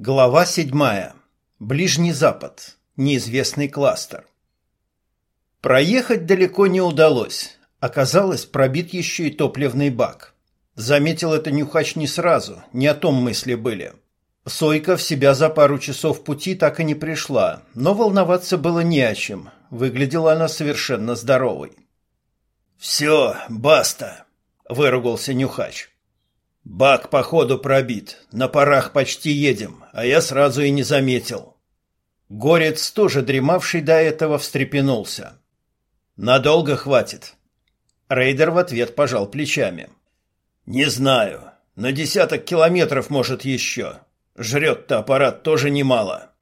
Глава седьмая. Ближний Запад. Неизвестный кластер. Проехать далеко не удалось. Оказалось, пробит еще и топливный бак. Заметил это Нюхач не сразу, не о том мысли были. Сойка в себя за пару часов пути так и не пришла, но волноваться было не о чем. Выглядела она совершенно здоровой. «Все, баста!» – выругался Нюхач. «Бак, походу, пробит. На парах почти едем, а я сразу и не заметил». Горец, тоже дремавший до этого, встрепенулся. «Надолго хватит?» Рейдер в ответ пожал плечами. «Не знаю. На десяток километров, может, еще. Жрет-то аппарат тоже немало».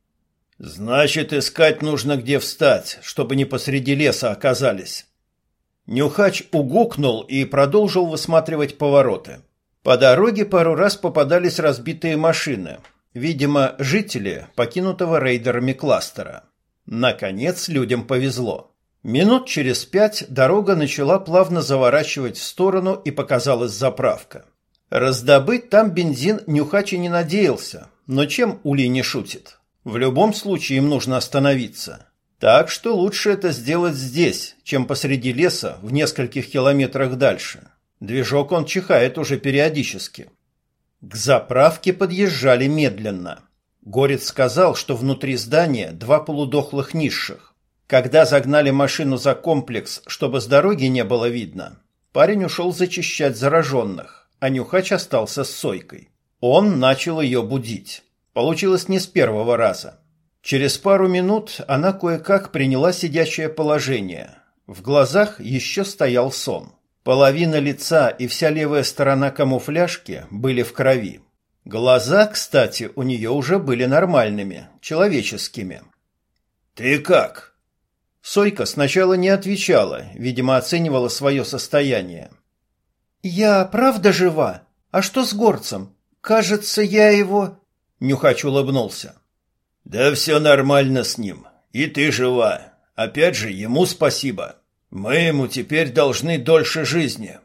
«Значит, искать нужно где встать, чтобы не посреди леса оказались». Нюхач угукнул и продолжил высматривать повороты. По дороге пару раз попадались разбитые машины, видимо, жители покинутого рейдерами кластера. Наконец людям повезло. Минут через пять дорога начала плавно заворачивать в сторону и показалась заправка. Раздобыть там бензин Нюхачи не надеялся, но чем Ули не шутит? В любом случае им нужно остановиться. Так что лучше это сделать здесь, чем посреди леса в нескольких километрах дальше. Движок он чихает уже периодически. К заправке подъезжали медленно. Горец сказал, что внутри здания два полудохлых низших. Когда загнали машину за комплекс, чтобы с дороги не было видно, парень ушел зачищать зараженных, а Нюхач остался с Сойкой. Он начал ее будить. Получилось не с первого раза. Через пару минут она кое-как приняла сидячее положение. В глазах еще стоял сон. Половина лица и вся левая сторона камуфляжки были в крови. Глаза, кстати, у нее уже были нормальными, человеческими. «Ты как?» Сойка сначала не отвечала, видимо, оценивала свое состояние. «Я правда жива? А что с горцем? Кажется, я его...» Нюхач улыбнулся. «Да все нормально с ним. И ты жива. Опять же, ему спасибо. Мы ему теперь должны дольше жизни.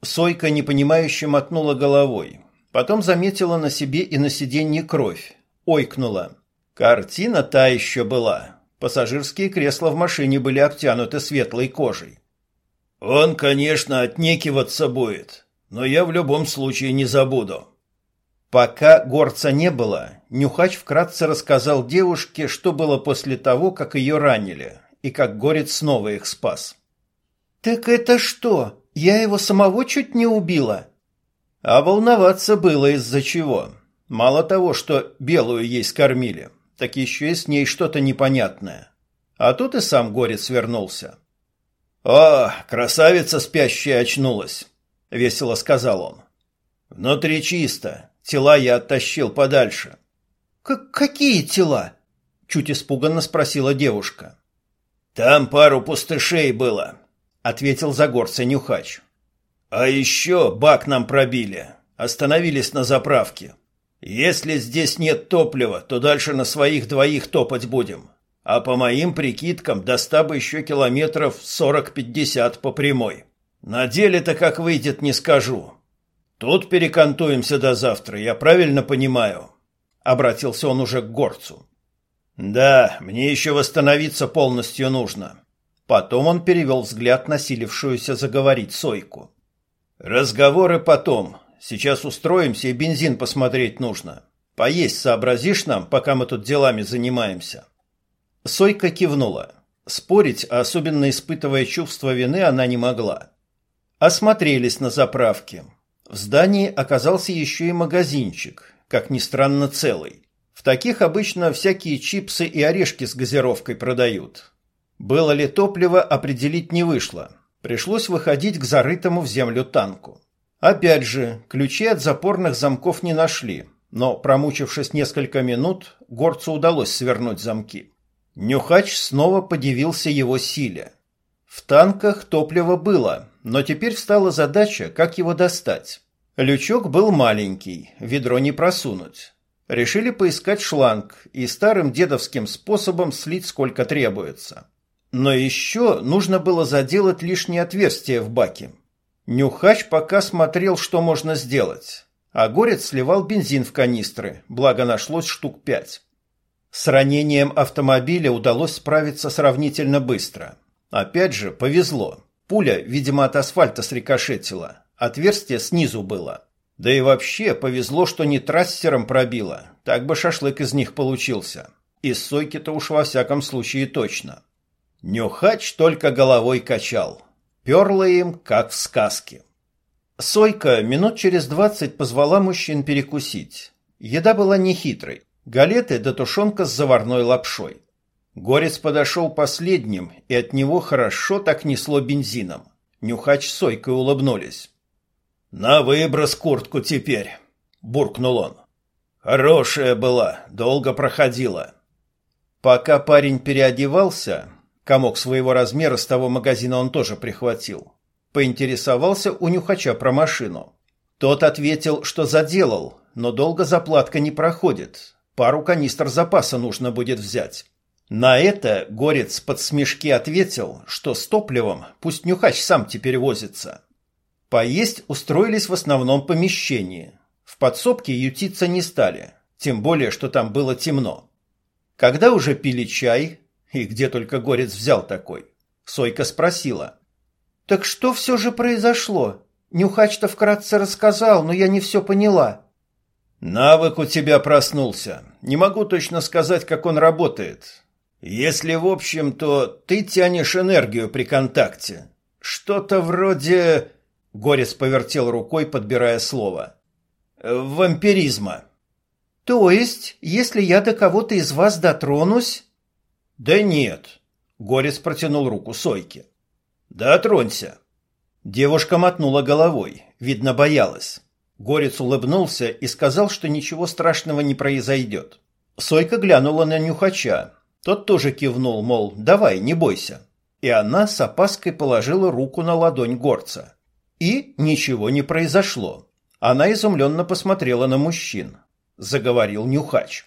Сойка непонимающе мотнула головой. Потом заметила на себе и на сиденье кровь. Ойкнула. Картина та еще была. Пассажирские кресла в машине были обтянуты светлой кожей. Он, конечно, отнекиваться будет, но я в любом случае не забуду. Пока горца не было, Нюхач вкратце рассказал девушке, что было после того, как ее ранили, и как Горец снова их спас. «Так это что, я его самого чуть не убила?» А волноваться было из-за чего. Мало того, что белую ей скормили, так еще и с ней что-то непонятное. А тут и сам Горец вернулся. «О, красавица спящая очнулась!» — весело сказал он. «Внутри чисто, тела я оттащил подальше». К «Какие тела?» — чуть испуганно спросила девушка. Там пару пустышей было, ответил Загорца Нюхач. А еще бак нам пробили. Остановились на заправке. Если здесь нет топлива, то дальше на своих двоих топать будем. А по моим прикидкам, до ста бы еще километров сорок-пятьдесят по прямой. На деле-то как выйдет, не скажу. Тут перекантуемся до завтра, я правильно понимаю? Обратился он уже к горцу. Да, мне еще восстановиться полностью нужно. Потом он перевел взгляд на силившуюся заговорить Сойку. Разговоры потом. Сейчас устроимся и бензин посмотреть нужно. Поесть сообразишь нам, пока мы тут делами занимаемся. Сойка кивнула. Спорить, особенно испытывая чувство вины, она не могла. Осмотрелись на заправке. В здании оказался еще и магазинчик, как ни странно целый. В таких обычно всякие чипсы и орешки с газировкой продают. Было ли топливо, определить не вышло. Пришлось выходить к зарытому в землю танку. Опять же, ключи от запорных замков не нашли, но, промучившись несколько минут, горцу удалось свернуть замки. Нюхач снова подивился его силе. В танках топливо было, но теперь встала задача, как его достать. Лючок был маленький, ведро не просунуть. Решили поискать шланг и старым дедовским способом слить сколько требуется. Но еще нужно было заделать лишнее отверстие в баке. Нюхач пока смотрел, что можно сделать. а Горец сливал бензин в канистры, благо нашлось штук пять. С ранением автомобиля удалось справиться сравнительно быстро. Опять же, повезло. Пуля, видимо, от асфальта срикошетила. Отверстие снизу было. Да и вообще повезло, что не трассером пробило. Так бы шашлык из них получился. Из сойки-то уж во всяком случае точно. Нюхач только головой качал. Перло им, как в сказке. Сойка минут через двадцать позвала мужчин перекусить. Еда была нехитрой. Галеты да тушенка с заварной лапшой. Горец подошел последним, и от него хорошо так несло бензином. Нюхач с Сойкой улыбнулись. «На выброс куртку теперь», — буркнул он. «Хорошая была, долго проходила». Пока парень переодевался, комок своего размера с того магазина он тоже прихватил, поинтересовался у нюхача про машину. Тот ответил, что заделал, но долго заплатка не проходит, пару канистр запаса нужно будет взять. На это Горец под смешки ответил, что с топливом пусть нюхач сам теперь возится. Поесть устроились в основном помещении. В подсобке ютиться не стали, тем более, что там было темно. Когда уже пили чай, и где только Горец взял такой, Сойка спросила. «Так что все же произошло? Нюхач-то вкратце рассказал, но я не все поняла». «Навык у тебя проснулся. Не могу точно сказать, как он работает. Если в общем, то ты тянешь энергию при контакте. Что-то вроде...» Горец повертел рукой, подбирая слово. «Вампиризма». «То есть, если я до кого-то из вас дотронусь...» «Да нет». Горец протянул руку Сойке. «Дотронься». Девушка мотнула головой, видно, боялась. Горец улыбнулся и сказал, что ничего страшного не произойдет. Сойка глянула на нюхача. Тот тоже кивнул, мол, давай, не бойся. И она с опаской положила руку на ладонь горца. И ничего не произошло. Она изумленно посмотрела на мужчин. Заговорил Нюхач.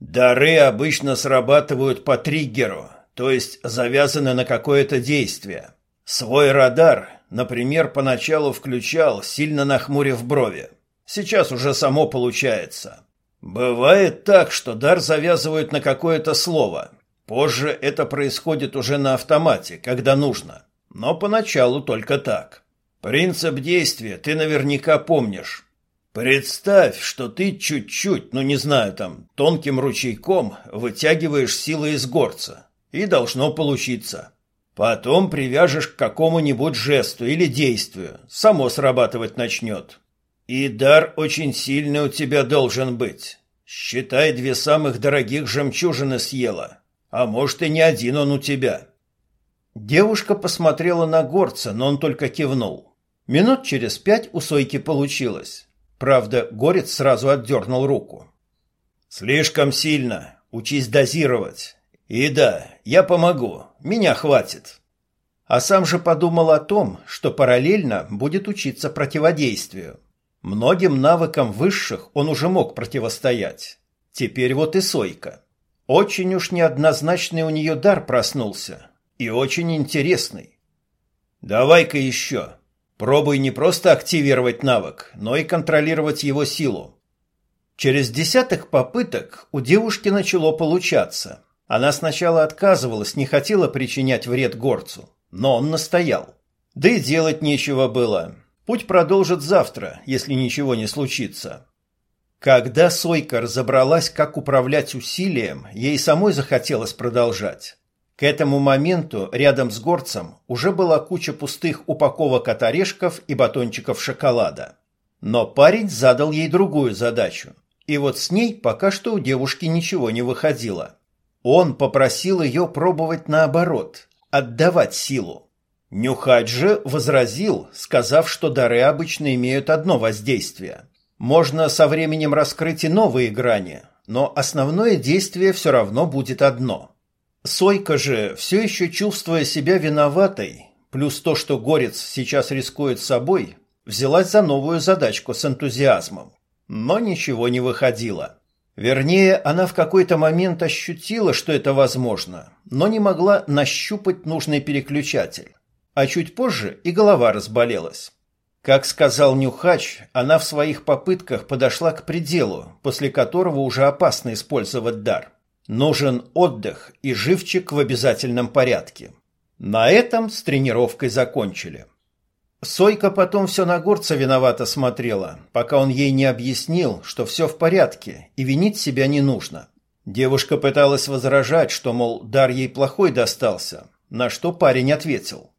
«Дары обычно срабатывают по триггеру, то есть завязаны на какое-то действие. Свой радар, например, поначалу включал, сильно нахмурив брови. Сейчас уже само получается. Бывает так, что дар завязывают на какое-то слово. Позже это происходит уже на автомате, когда нужно. Но поначалу только так. Принцип действия ты наверняка помнишь. Представь, что ты чуть-чуть, ну не знаю, там, тонким ручейком вытягиваешь силы из горца. И должно получиться. Потом привяжешь к какому-нибудь жесту или действию. Само срабатывать начнет. И дар очень сильный у тебя должен быть. Считай, две самых дорогих жемчужины съела. А может, и не один он у тебя. Девушка посмотрела на горца, но он только кивнул. Минут через пять у Сойки получилось. Правда, Горец сразу отдернул руку. «Слишком сильно. Учись дозировать. И да, я помогу. Меня хватит». А сам же подумал о том, что параллельно будет учиться противодействию. Многим навыкам высших он уже мог противостоять. Теперь вот и Сойка. Очень уж неоднозначный у нее дар проснулся. И очень интересный. «Давай-ка еще», Пробуй не просто активировать навык, но и контролировать его силу. Через десяток попыток у девушки начало получаться. Она сначала отказывалась, не хотела причинять вред горцу, но он настоял. Да и делать нечего было. Путь продолжит завтра, если ничего не случится. Когда Сойка разобралась, как управлять усилием, ей самой захотелось продолжать. К этому моменту рядом с горцем уже была куча пустых упаковок от орешков и батончиков шоколада. Но парень задал ей другую задачу. И вот с ней пока что у девушки ничего не выходило. Он попросил ее пробовать наоборот, отдавать силу. Нюхач же возразил, сказав, что дары обычно имеют одно воздействие. Можно со временем раскрыть и новые грани, но основное действие все равно будет одно – Сойка же, все еще чувствуя себя виноватой, плюс то, что Горец сейчас рискует собой, взялась за новую задачку с энтузиазмом. Но ничего не выходило. Вернее, она в какой-то момент ощутила, что это возможно, но не могла нащупать нужный переключатель. А чуть позже и голова разболелась. Как сказал Нюхач, она в своих попытках подошла к пределу, после которого уже опасно использовать дар. Нужен отдых и живчик в обязательном порядке. На этом с тренировкой закончили. Сойка потом все на горца виновато смотрела, пока он ей не объяснил, что все в порядке и винить себя не нужно. Девушка пыталась возражать, что, мол, дар ей плохой достался, на что парень ответил.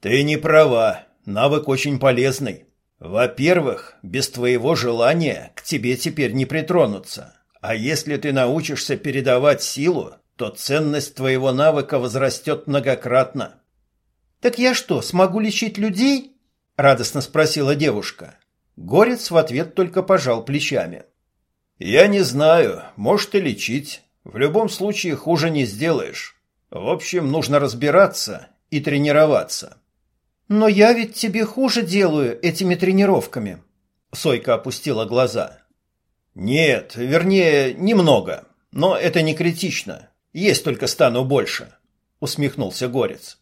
«Ты не права, навык очень полезный. Во-первых, без твоего желания к тебе теперь не притронуться. А если ты научишься передавать силу, то ценность твоего навыка возрастет многократно. «Так я что, смогу лечить людей?» – радостно спросила девушка. Горец в ответ только пожал плечами. «Я не знаю, может и лечить. В любом случае хуже не сделаешь. В общем, нужно разбираться и тренироваться». «Но я ведь тебе хуже делаю этими тренировками», – Сойка опустила глаза. «Нет, вернее, немного. Но это не критично. Есть только стану больше», – усмехнулся Горец.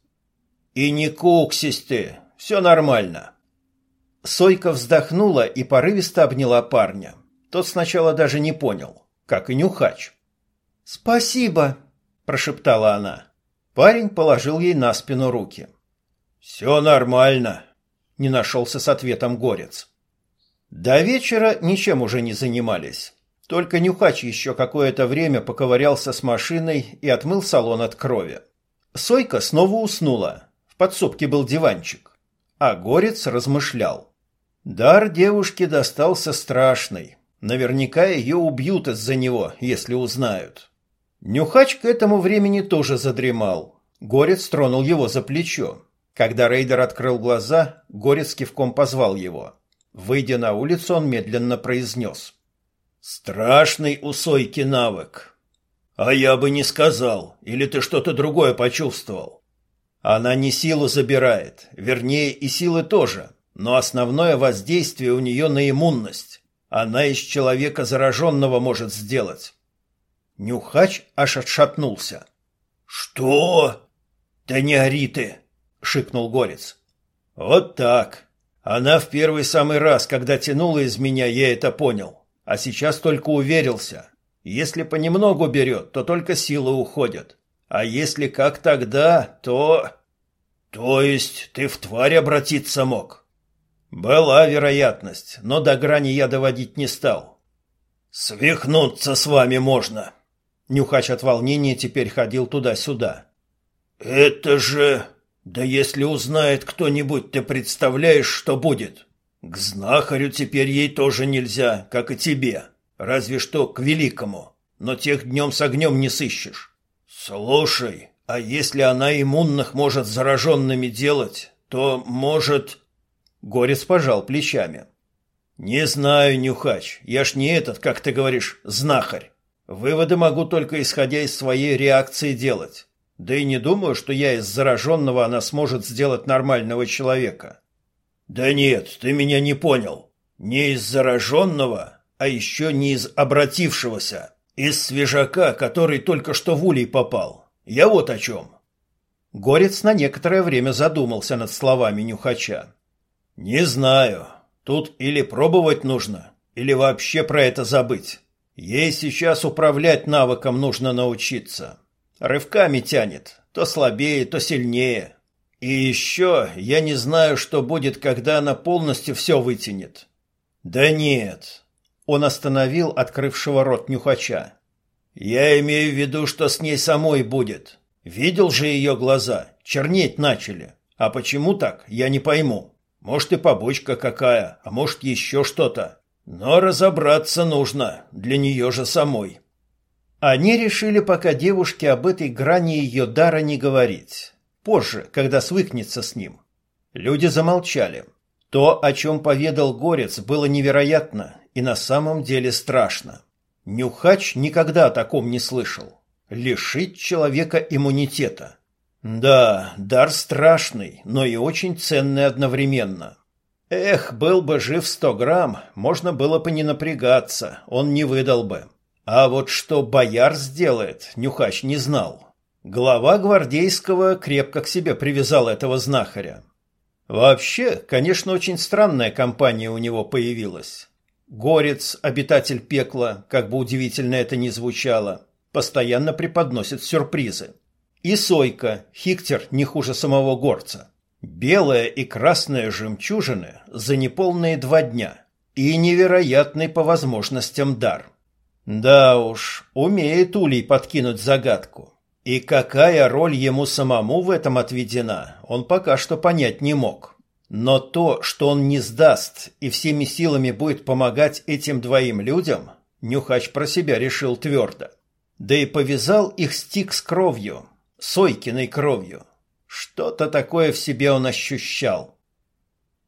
«И не куксись ты, все нормально». Сойка вздохнула и порывисто обняла парня. Тот сначала даже не понял, как и нюхач. «Спасибо», – прошептала она. Парень положил ей на спину руки. «Все нормально», – не нашелся с ответом горец. До вечера ничем уже не занимались. Только Нюхач еще какое-то время поковырялся с машиной и отмыл салон от крови. Сойка снова уснула, в подсобке был диванчик. А Горец размышлял. Дар девушке достался страшный. Наверняка ее убьют из-за него, если узнают. Нюхач к этому времени тоже задремал. Горец тронул его за плечо. Когда рейдер открыл глаза, Горец кивком позвал его. Выйдя на улицу, он медленно произнес. «Страшный у Сойки навык. А я бы не сказал, или ты что-то другое почувствовал?» Она не силу забирает, вернее и силы тоже, но основное воздействие у нее на иммунность. Она из человека зараженного может сделать. Нюхач аж отшатнулся. «Что?» «Да не ори ты!» — шикнул Горец. «Вот так. Она в первый самый раз, когда тянула из меня, я это понял. А сейчас только уверился. Если понемногу берет, то только силы уходят. А если как тогда, то... То есть ты в тварь обратиться мог? Была вероятность, но до грани я доводить не стал. Свихнуться с вами можно. Нюхач от волнения теперь ходил туда-сюда. Это же... Да если узнает кто-нибудь, ты представляешь, что будет? К знахарю теперь ей тоже нельзя, как и тебе. Разве что к великому. Но тех днем с огнем не сыщешь. «Слушай, а если она иммунных может зараженными делать, то может...» Горец пожал плечами. «Не знаю, Нюхач, я ж не этот, как ты говоришь, знахарь. Выводы могу только исходя из своей реакции делать. Да и не думаю, что я из зараженного она сможет сделать нормального человека». «Да нет, ты меня не понял. Не из зараженного, а еще не из обратившегося». Из свежака, который только что в улей попал. Я вот о чем. Горец на некоторое время задумался над словами Нюхача. Не знаю. Тут или пробовать нужно, или вообще про это забыть. Ей сейчас управлять навыком нужно научиться. Рывками тянет, то слабее, то сильнее. И еще я не знаю, что будет, когда она полностью все вытянет. Да нет, он остановил открывшего рот нюхача. «Я имею в виду, что с ней самой будет. Видел же ее глаза, чернеть начали. А почему так, я не пойму. Может и побочка какая, а может еще что-то. Но разобраться нужно, для нее же самой». Они решили пока девушке об этой грани ее дара не говорить. Позже, когда свыкнется с ним. Люди замолчали. То, о чем поведал Горец, было невероятно и на самом деле страшно. Нюхач никогда о таком не слышал. Лишить человека иммунитета. Да, дар страшный, но и очень ценный одновременно. Эх, был бы жив сто грамм, можно было бы не напрягаться, он не выдал бы. А вот что бояр сделает, Нюхач не знал. Глава гвардейского крепко к себе привязал этого знахаря. Вообще, конечно, очень странная компания у него появилась. Горец, обитатель пекла, как бы удивительно это ни звучало, постоянно преподносит сюрпризы. И Сойка, Хиктер не хуже самого горца. Белая и красная жемчужины за неполные два дня. И невероятный по возможностям дар. Да уж, умеет Улей подкинуть загадку. И какая роль ему самому в этом отведена, он пока что понять не мог. Но то, что он не сдаст и всеми силами будет помогать этим двоим людям, Нюхач про себя решил твердо. Да и повязал их стик с кровью, Сойкиной кровью. Что-то такое в себе он ощущал.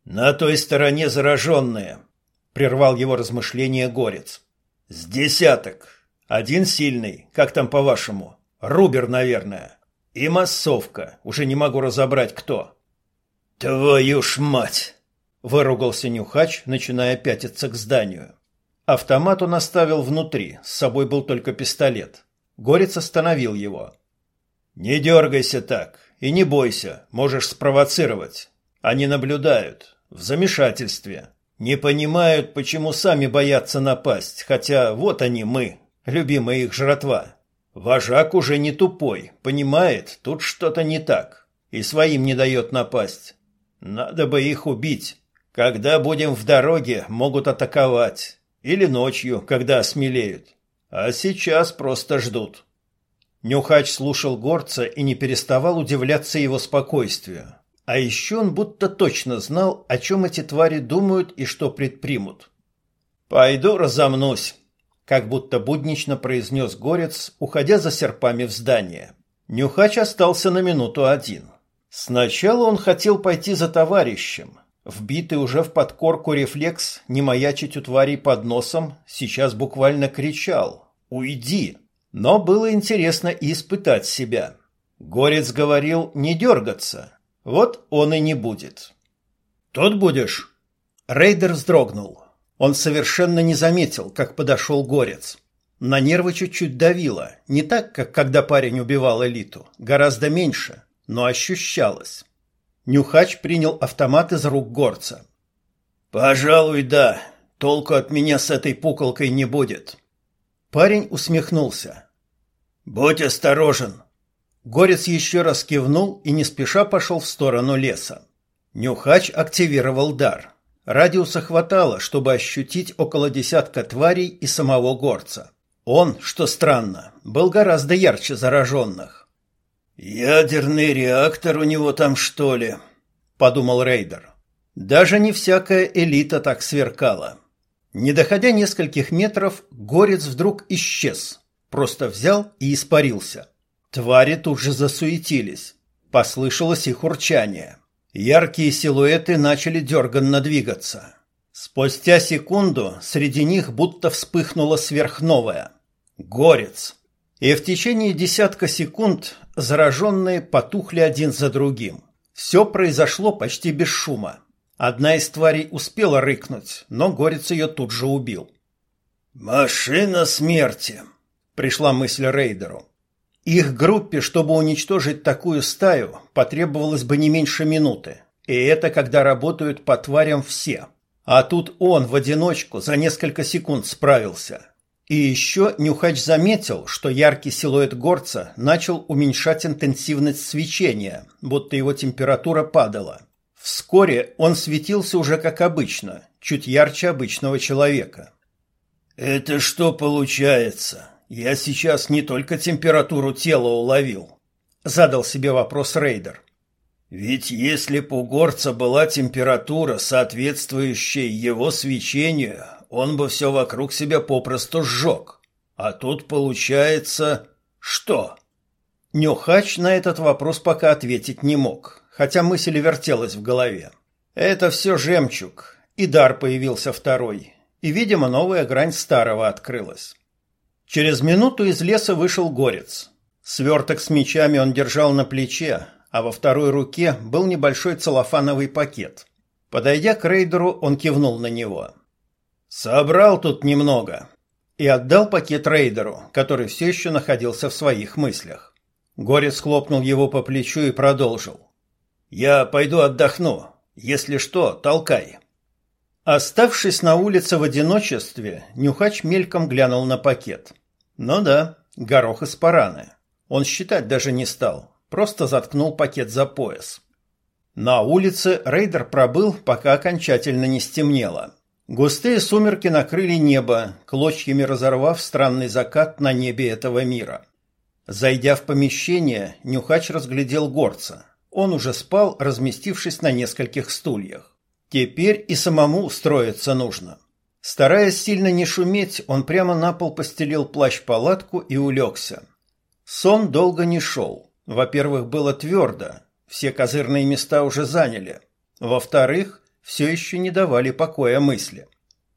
«На той стороне зараженные», — прервал его размышления Горец. «С десяток. Один сильный, как там по-вашему? Рубер, наверное. И массовка, уже не могу разобрать, кто». «Твою ж мать!» — выругался Нюхач, начиная пятиться к зданию. Автомат он оставил внутри, с собой был только пистолет. Горец остановил его. «Не дергайся так и не бойся, можешь спровоцировать. Они наблюдают, в замешательстве. Не понимают, почему сами боятся напасть, хотя вот они мы, любимая их жратва. Вожак уже не тупой, понимает, тут что-то не так, и своим не дает напасть. Надо бы их убить. Когда будем в дороге, могут атаковать. Или ночью, когда осмелеют. А сейчас просто ждут. Нюхач слушал горца и не переставал удивляться его спокойствию. А еще он будто точно знал, о чем эти твари думают и что предпримут. «Пойду разомнусь», — как будто буднично произнес горец, уходя за серпами в здание. Нюхач остался на минуту один. Сначала он хотел пойти за товарищем. Вбитый уже в подкорку рефлекс не маячить у тварей под носом сейчас буквально кричал «Уйди!». Но было интересно и испытать себя. Горец говорил не дергаться. Вот он и не будет. «Тут будешь?» Рейдер вздрогнул. Он совершенно не заметил, как подошел Горец. На нервы чуть-чуть давило. Не так, как когда парень убивал элиту. Гораздо меньше, но ощущалось. Нюхач принял автомат из рук Горца. «Пожалуй, да. Толку от меня с этой пуколкой не будет». Парень усмехнулся. «Будь осторожен!» Горец еще раз кивнул и не спеша пошел в сторону леса. Нюхач активировал дар. Радиуса хватало, чтобы ощутить около десятка тварей и самого горца. Он, что странно, был гораздо ярче зараженных. «Ядерный реактор у него там, что ли?» – подумал Рейдер. Даже не всякая элита так сверкала. Не доходя нескольких метров, горец вдруг исчез – Просто взял и испарился. Твари тут же засуетились. Послышалось их урчание. Яркие силуэты начали дерганно двигаться. Спустя секунду среди них будто вспыхнуло сверхновое. Горец. И в течение десятка секунд зараженные потухли один за другим. Все произошло почти без шума. Одна из тварей успела рыкнуть, но горец ее тут же убил. «Машина смерти!» пришла мысль Рейдеру. Их группе, чтобы уничтожить такую стаю, потребовалось бы не меньше минуты. И это когда работают по тварям все. А тут он в одиночку за несколько секунд справился. И еще Нюхач заметил, что яркий силуэт горца начал уменьшать интенсивность свечения, будто его температура падала. Вскоре он светился уже как обычно, чуть ярче обычного человека. «Это что получается?» Я сейчас не только температуру тела уловил, задал себе вопрос Рейдер. Ведь если б у горца была температура, соответствующая его свечению, он бы все вокруг себя попросту сжег. А тут получается... что? Нюхач на этот вопрос пока ответить не мог, хотя мысль вертелась в голове. Это все жемчуг, и дар появился второй, и, видимо, новая грань старого открылась. Через минуту из леса вышел горец. Сверток с мечами он держал на плече, а во второй руке был небольшой целлофановый пакет. Подойдя к рейдеру, он кивнул на него. «Собрал тут немного» и отдал пакет рейдеру, который все еще находился в своих мыслях. Горец хлопнул его по плечу и продолжил. «Я пойду отдохну. Если что, толкай. Оставшись на улице в одиночестве, Нюхач мельком глянул на пакет. Ну да, горох из параны. Он считать даже не стал, просто заткнул пакет за пояс. На улице рейдер пробыл, пока окончательно не стемнело. Густые сумерки накрыли небо, клочьями разорвав странный закат на небе этого мира. Зайдя в помещение, Нюхач разглядел горца. Он уже спал, разместившись на нескольких стульях. Теперь и самому устроиться нужно. Стараясь сильно не шуметь, он прямо на пол постелил плащ-палатку и улегся. Сон долго не шел. Во-первых, было твердо, все козырные места уже заняли. Во-вторых, все еще не давали покоя мысли.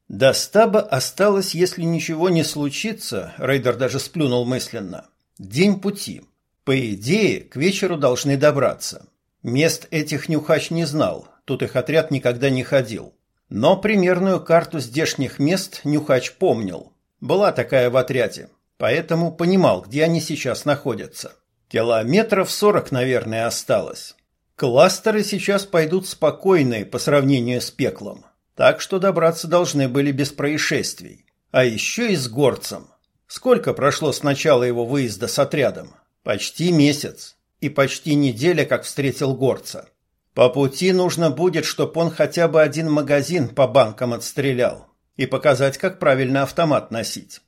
До стаба осталось, если ничего не случится, Рейдер даже сплюнул мысленно, день пути. По идее, к вечеру должны добраться. Мест этих Нюхач не знал, тут их отряд никогда не ходил. Но примерную карту здешних мест Нюхач помнил. Была такая в отряде, поэтому понимал, где они сейчас находятся. Километров сорок, наверное, осталось. Кластеры сейчас пойдут спокойные по сравнению с пеклом, так что добраться должны были без происшествий. А еще и с горцем. Сколько прошло с начала его выезда с отрядом? Почти месяц. И почти неделя, как встретил горца. По пути нужно будет, чтобы он хотя бы один магазин по банкам отстрелял и показать, как правильно автомат носить.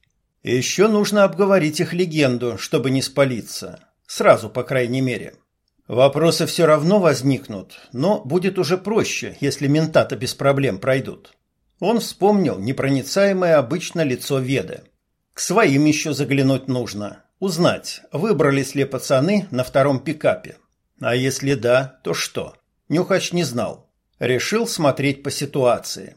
Еще нужно обговорить их легенду, чтобы не спалиться. Сразу, по крайней мере. Вопросы все равно возникнут, но будет уже проще, если ментата без проблем пройдут. Он вспомнил непроницаемое обычно лицо Веды. К своим еще заглянуть нужно, узнать, выбрались ли пацаны на втором пикапе. А если да, то что? Нюхач не знал. Решил смотреть по ситуации.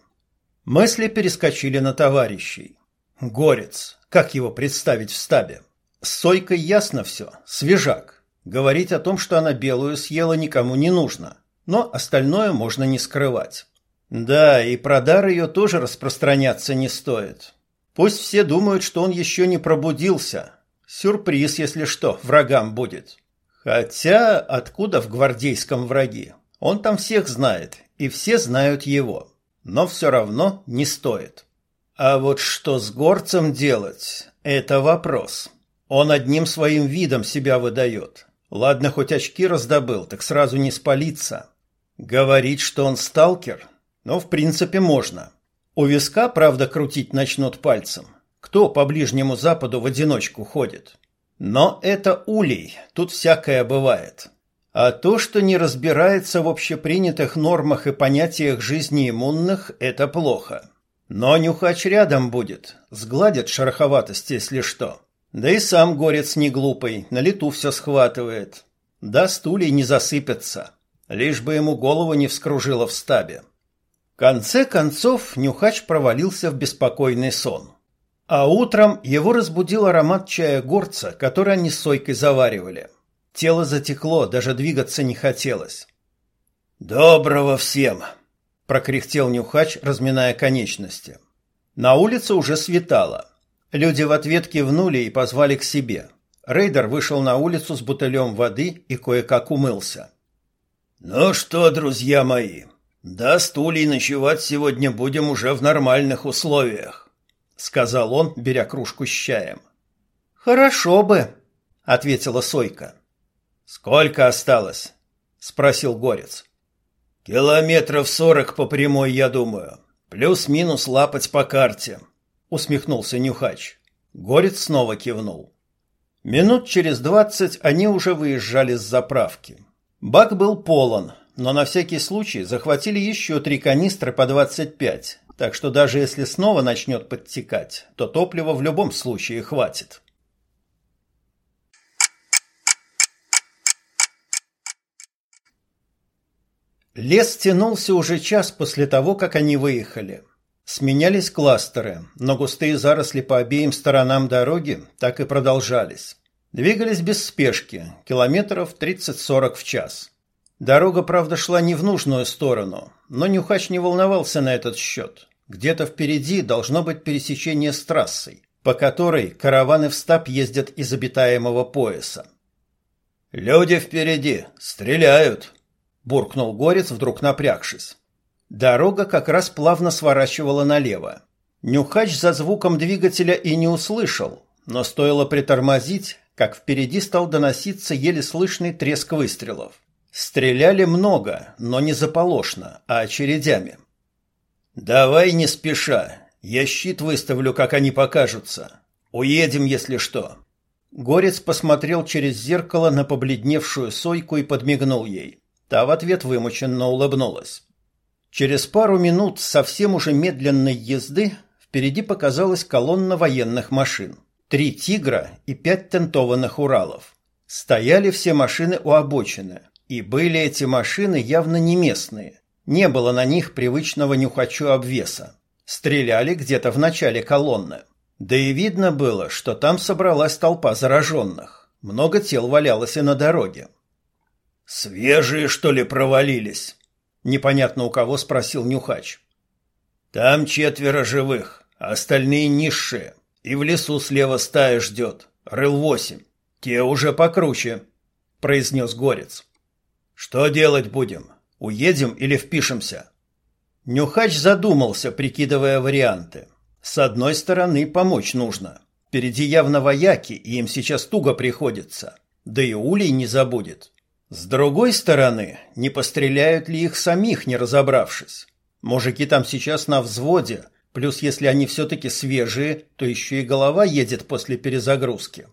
Мысли перескочили на товарищей. Горец. Как его представить в стабе? С Сойкой ясно все. Свежак. Говорить о том, что она белую съела, никому не нужно. Но остальное можно не скрывать. Да, и про дар ее тоже распространяться не стоит. Пусть все думают, что он еще не пробудился. Сюрприз, если что, врагам будет. Хотя откуда в гвардейском враги? Он там всех знает, и все знают его. Но все равно не стоит. А вот что с горцем делать, это вопрос. Он одним своим видом себя выдает. Ладно, хоть очки раздобыл, так сразу не спалиться. Говорить, что он сталкер, ну, в принципе, можно. У виска, правда, крутить начнут пальцем. Кто по Ближнему Западу в одиночку ходит? Но это улей, тут всякое бывает. А то, что не разбирается в общепринятых нормах и понятиях жизни иммунных, это плохо. Но нюхач рядом будет, сгладит шероховатость, если что. Да и сам горец не глупый, на лету все схватывает. Да стулья не засыпятся, лишь бы ему голову не вскружило в стабе. В конце концов нюхач провалился в беспокойный сон. А утром его разбудил аромат чая горца, который они с Сойкой заваривали. Тело затекло, даже двигаться не хотелось. «Доброго всем!» – прокряхтел Нюхач, разминая конечности. На улице уже светало. Люди в ответ кивнули и позвали к себе. Рейдер вышел на улицу с бутылем воды и кое-как умылся. «Ну что, друзья мои, да стулья ночевать сегодня будем уже в нормальных условиях», — сказал он, беря кружку с чаем. «Хорошо бы», — ответила Сойка. Сколько осталось? спросил Горец. Километров сорок по прямой, я думаю. Плюс-минус лапать по карте, усмехнулся Нюхач. Горец снова кивнул. Минут через двадцать они уже выезжали с заправки. Бак был полон, но на всякий случай захватили еще три канистры по двадцать пять, так что даже если снова начнет подтекать, то топлива в любом случае хватит. Лес тянулся уже час после того, как они выехали. Сменялись кластеры, но густые заросли по обеим сторонам дороги так и продолжались. Двигались без спешки, километров 30-40 в час. Дорога, правда, шла не в нужную сторону, но Нюхач не волновался на этот счет. Где-то впереди должно быть пересечение с трассой, по которой караваны в стаб ездят из обитаемого пояса. «Люди впереди! Стреляют!» Буркнул Горец, вдруг напрягшись. Дорога как раз плавно сворачивала налево. Нюхач за звуком двигателя и не услышал, но стоило притормозить, как впереди стал доноситься еле слышный треск выстрелов. Стреляли много, но не заполошно, а очередями. «Давай не спеша. Я щит выставлю, как они покажутся. Уедем, если что». Горец посмотрел через зеркало на побледневшую Сойку и подмигнул ей. Та в ответ вымученно улыбнулась. Через пару минут совсем уже медленной езды впереди показалась колонна военных машин. Три «Тигра» и пять тентованных «Уралов». Стояли все машины у обочины, и были эти машины явно не местные. Не было на них привычного нюхачу обвеса. Стреляли где-то в начале колонны. Да и видно было, что там собралась толпа зараженных. Много тел валялось и на дороге. «Свежие, что ли, провалились?» Непонятно у кого спросил Нюхач. «Там четверо живых, а остальные низшие. И в лесу слева стая ждет. Рыл восемь. Те уже покруче», — произнес Горец. «Что делать будем? Уедем или впишемся?» Нюхач задумался, прикидывая варианты. С одной стороны, помочь нужно. Впереди явно вояки, и им сейчас туго приходится. Да и улей не забудет. С другой стороны, не постреляют ли их самих, не разобравшись? Мужики там сейчас на взводе, плюс если они все-таки свежие, то еще и голова едет после перезагрузки.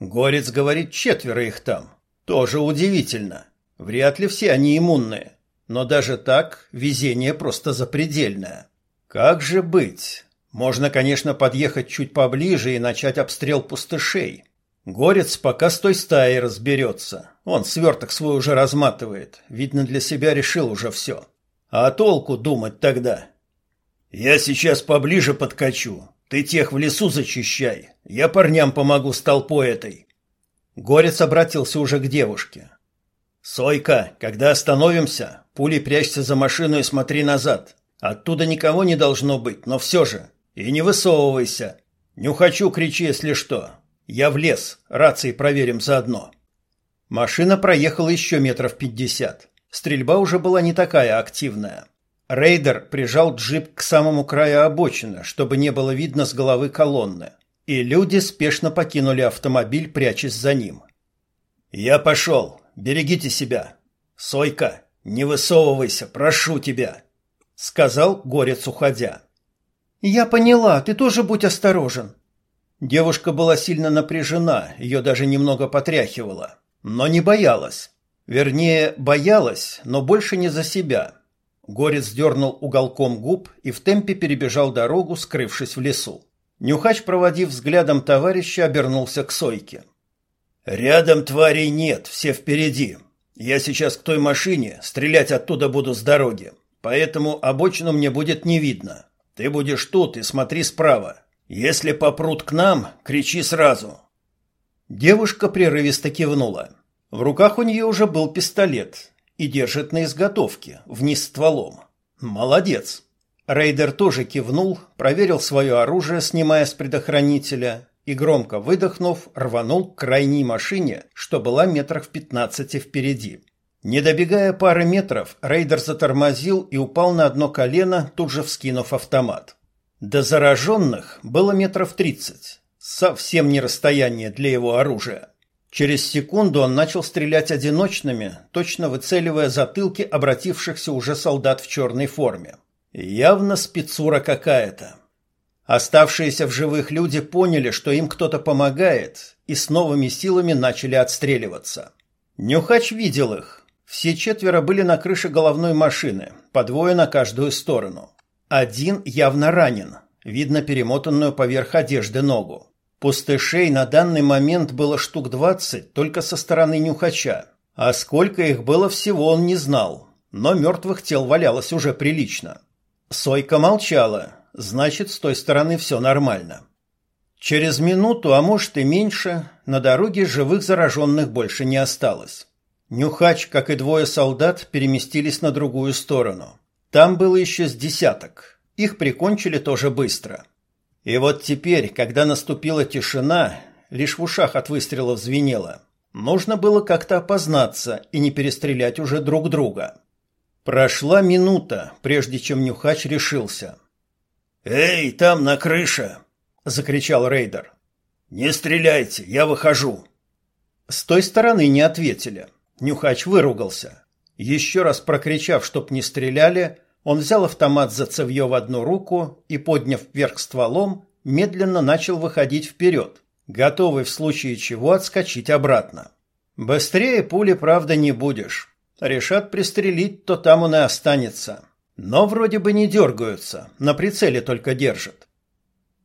Горец говорит, четверо их там. Тоже удивительно. Вряд ли все они иммунные. Но даже так везение просто запредельное. Как же быть? Можно, конечно, подъехать чуть поближе и начать обстрел пустышей. Горец пока с той стаей разберется. Он сверток свой уже разматывает. Видно, для себя решил уже все. А толку думать тогда? Я сейчас поближе подкачу. Ты тех в лесу зачищай. Я парням помогу с толпой этой. Горец обратился уже к девушке. Сойка, когда остановимся, пули прячься за машину и смотри назад. Оттуда никого не должно быть, но все же. И не высовывайся. Нюхачу кричи, если что. Я в лес, рации проверим заодно. Машина проехала еще метров пятьдесят. Стрельба уже была не такая активная. Рейдер прижал джип к самому краю обочины, чтобы не было видно с головы колонны. И люди спешно покинули автомобиль, прячась за ним. «Я пошел. Берегите себя. Сойка, не высовывайся, прошу тебя», — сказал Горец, уходя. «Я поняла, ты тоже будь осторожен». Девушка была сильно напряжена, ее даже немного потряхивало, но не боялась. Вернее, боялась, но больше не за себя. Горец дернул уголком губ и в темпе перебежал дорогу, скрывшись в лесу. Нюхач, проводив взглядом товарища, обернулся к Сойке. «Рядом тварей нет, все впереди. Я сейчас к той машине, стрелять оттуда буду с дороги, поэтому обочину мне будет не видно. Ты будешь тут и смотри справа. Если попрут к нам, кричи сразу. Девушка прерывисто кивнула. В руках у нее уже был пистолет и держит на изготовке, вниз стволом. Молодец. Рейдер тоже кивнул, проверил свое оружие, снимая с предохранителя, и громко выдохнув, рванул к крайней машине, что была метрах в пятнадцати впереди. Не добегая пары метров, рейдер затормозил и упал на одно колено, тут же вскинув автомат. До зараженных было метров тридцать. Совсем не расстояние для его оружия. Через секунду он начал стрелять одиночными, точно выцеливая затылки обратившихся уже солдат в черной форме. Явно спецура какая-то. Оставшиеся в живых люди поняли, что им кто-то помогает, и с новыми силами начали отстреливаться. Нюхач видел их, все четверо были на крыше головной машины, по двое на каждую сторону. Один явно ранен, видно перемотанную поверх одежды ногу. Пустышей на данный момент было штук двадцать только со стороны нюхача, а сколько их было всего он не знал, но мертвых тел валялось уже прилично. Сойка молчала, значит, с той стороны все нормально. Через минуту, а может и меньше, на дороге живых зараженных больше не осталось. Нюхач, как и двое солдат, переместились на другую сторону. Там было еще с десяток. Их прикончили тоже быстро. И вот теперь, когда наступила тишина, лишь в ушах от выстрелов звенело. Нужно было как-то опознаться и не перестрелять уже друг друга. Прошла минута, прежде чем Нюхач решился. «Эй, там на крыше!» — закричал рейдер. «Не стреляйте, я выхожу!» С той стороны не ответили. Нюхач выругался. Еще раз прокричав, чтоб не стреляли, он взял автомат за цевьё в одну руку и, подняв вверх стволом, медленно начал выходить вперед, готовый в случае чего отскочить обратно. Быстрее пули, правда, не будешь. Решат пристрелить, то там он и останется. Но вроде бы не дергаются, на прицеле только держат.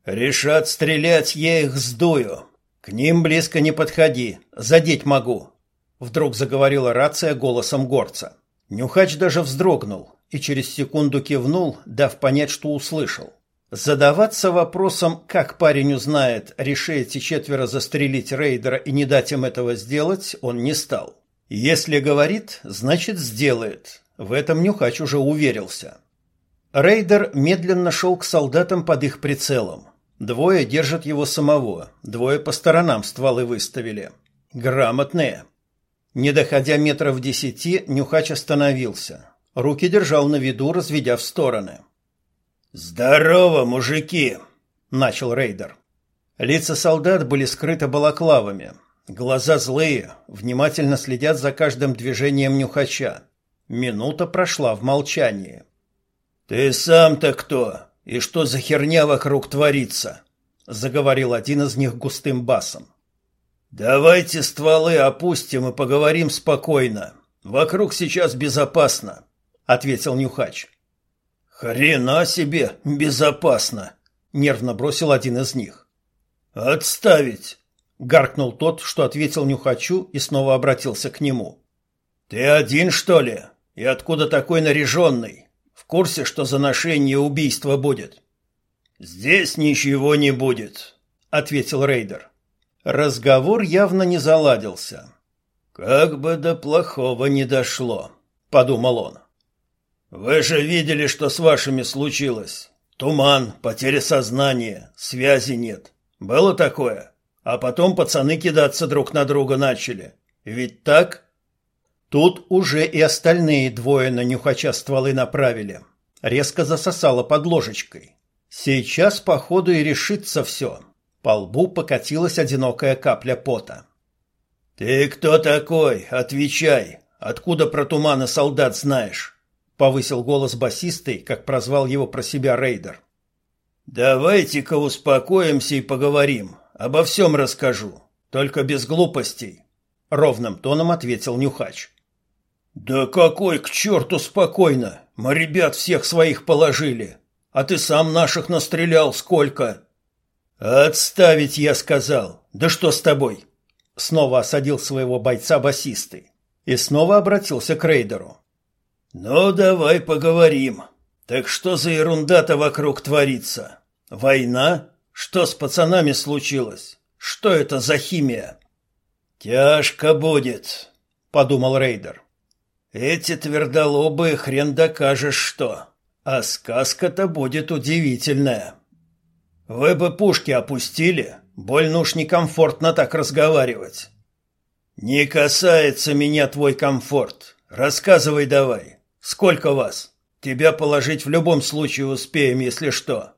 «Решат стрелять, я их сдую. К ним близко не подходи, задеть могу», — вдруг заговорила рация голосом горца. Нюхач даже вздрогнул и через секунду кивнул, дав понять, что услышал. Задаваться вопросом, как парень узнает, решите четверо застрелить рейдера и не дать им этого сделать, он не стал. Если говорит, значит сделает. В этом Нюхач уже уверился. Рейдер медленно шел к солдатам под их прицелом. Двое держат его самого, двое по сторонам стволы выставили. Грамотные. Не доходя метров десяти, Нюхач остановился. Руки держал на виду, разведя в стороны. «Здорово, мужики!» — начал рейдер. Лица солдат были скрыты балаклавами. Глаза злые, внимательно следят за каждым движением Нюхача. Минута прошла в молчании. «Ты сам-то кто? И что за херня вокруг творится?» — заговорил один из них густым басом. «Давайте стволы опустим и поговорим спокойно. Вокруг сейчас безопасно», — ответил Нюхач. «Хрена себе безопасно!» — нервно бросил один из них. «Отставить!» — гаркнул тот, что ответил Нюхачу и снова обратился к нему. «Ты один, что ли? И откуда такой наряженный? В курсе, что за ношение убийства будет?» «Здесь ничего не будет», — ответил рейдер. Разговор явно не заладился. «Как бы до плохого не дошло», — подумал он. «Вы же видели, что с вашими случилось. Туман, потеря сознания, связи нет. Было такое? А потом пацаны кидаться друг на друга начали. Ведь так?» Тут уже и остальные двое на нюхача стволы направили. Резко засосало под ложечкой. Сейчас, походу, и решится все. По лбу покатилась одинокая капля пота. «Ты кто такой? Отвечай! Откуда про туманы солдат знаешь?» Повысил голос басистой, как прозвал его про себя рейдер. «Давайте-ка успокоимся и поговорим. Обо всем расскажу. Только без глупостей», — ровным тоном ответил Нюхач. «Да какой к черту спокойно! Мы ребят всех своих положили. А ты сам наших настрелял сколько?» «Отставить, я сказал. Да что с тобой?» Снова осадил своего бойца басисты и снова обратился к рейдеру. «Ну, давай поговорим. Так что за ерунда-то вокруг творится? Война? Что с пацанами случилось? Что это за химия?» «Тяжко будет», — подумал рейдер. «Эти твердолобые хрен докажешь что, а сказка-то будет удивительная». Вы бы пушки опустили, больно уж некомфортно так разговаривать. Не касается меня твой комфорт. Рассказывай давай. Сколько вас? Тебя положить в любом случае успеем, если что.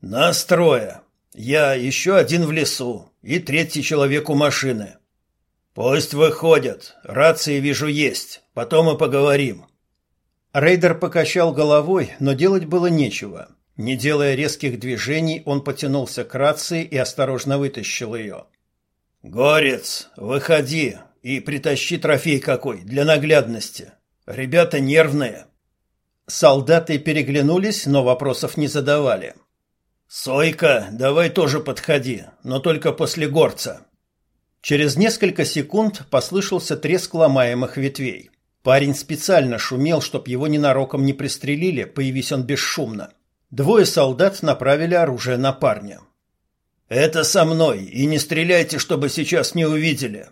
Нас трое. Я еще один в лесу и третий человек у машины. Пусть выходят. Рации вижу есть. Потом и поговорим. Рейдер покачал головой, но делать было нечего. Не делая резких движений, он потянулся к рации и осторожно вытащил ее. «Горец, выходи и притащи трофей какой для наглядности. Ребята нервные». Солдаты переглянулись, но вопросов не задавали. «Сойка, давай тоже подходи, но только после горца». Через несколько секунд послышался треск ломаемых ветвей. Парень специально шумел, чтоб его ненароком не пристрелили, появись он бесшумно. Двое солдат направили оружие на парня. «Это со мной, и не стреляйте, чтобы сейчас не увидели!»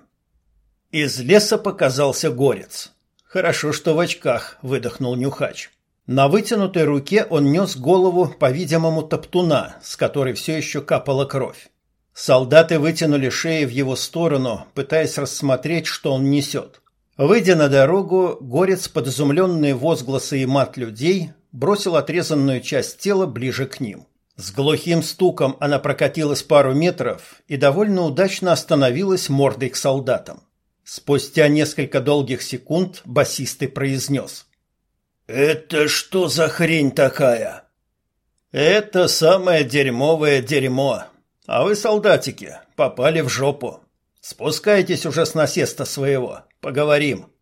Из леса показался горец. «Хорошо, что в очках», — выдохнул Нюхач. На вытянутой руке он нес голову, по-видимому, топтуна, с которой все еще капала кровь. Солдаты вытянули шеи в его сторону, пытаясь рассмотреть, что он несет. Выйдя на дорогу, горец под изумленные возгласы и мат людей бросил отрезанную часть тела ближе к ним. С глухим стуком она прокатилась пару метров и довольно удачно остановилась мордой к солдатам. Спустя несколько долгих секунд басистый произнес. «Это что за хрень такая?» «Это самое дерьмовое дерьмо. А вы, солдатики, попали в жопу. Спускайтесь уже с насеста своего, поговорим».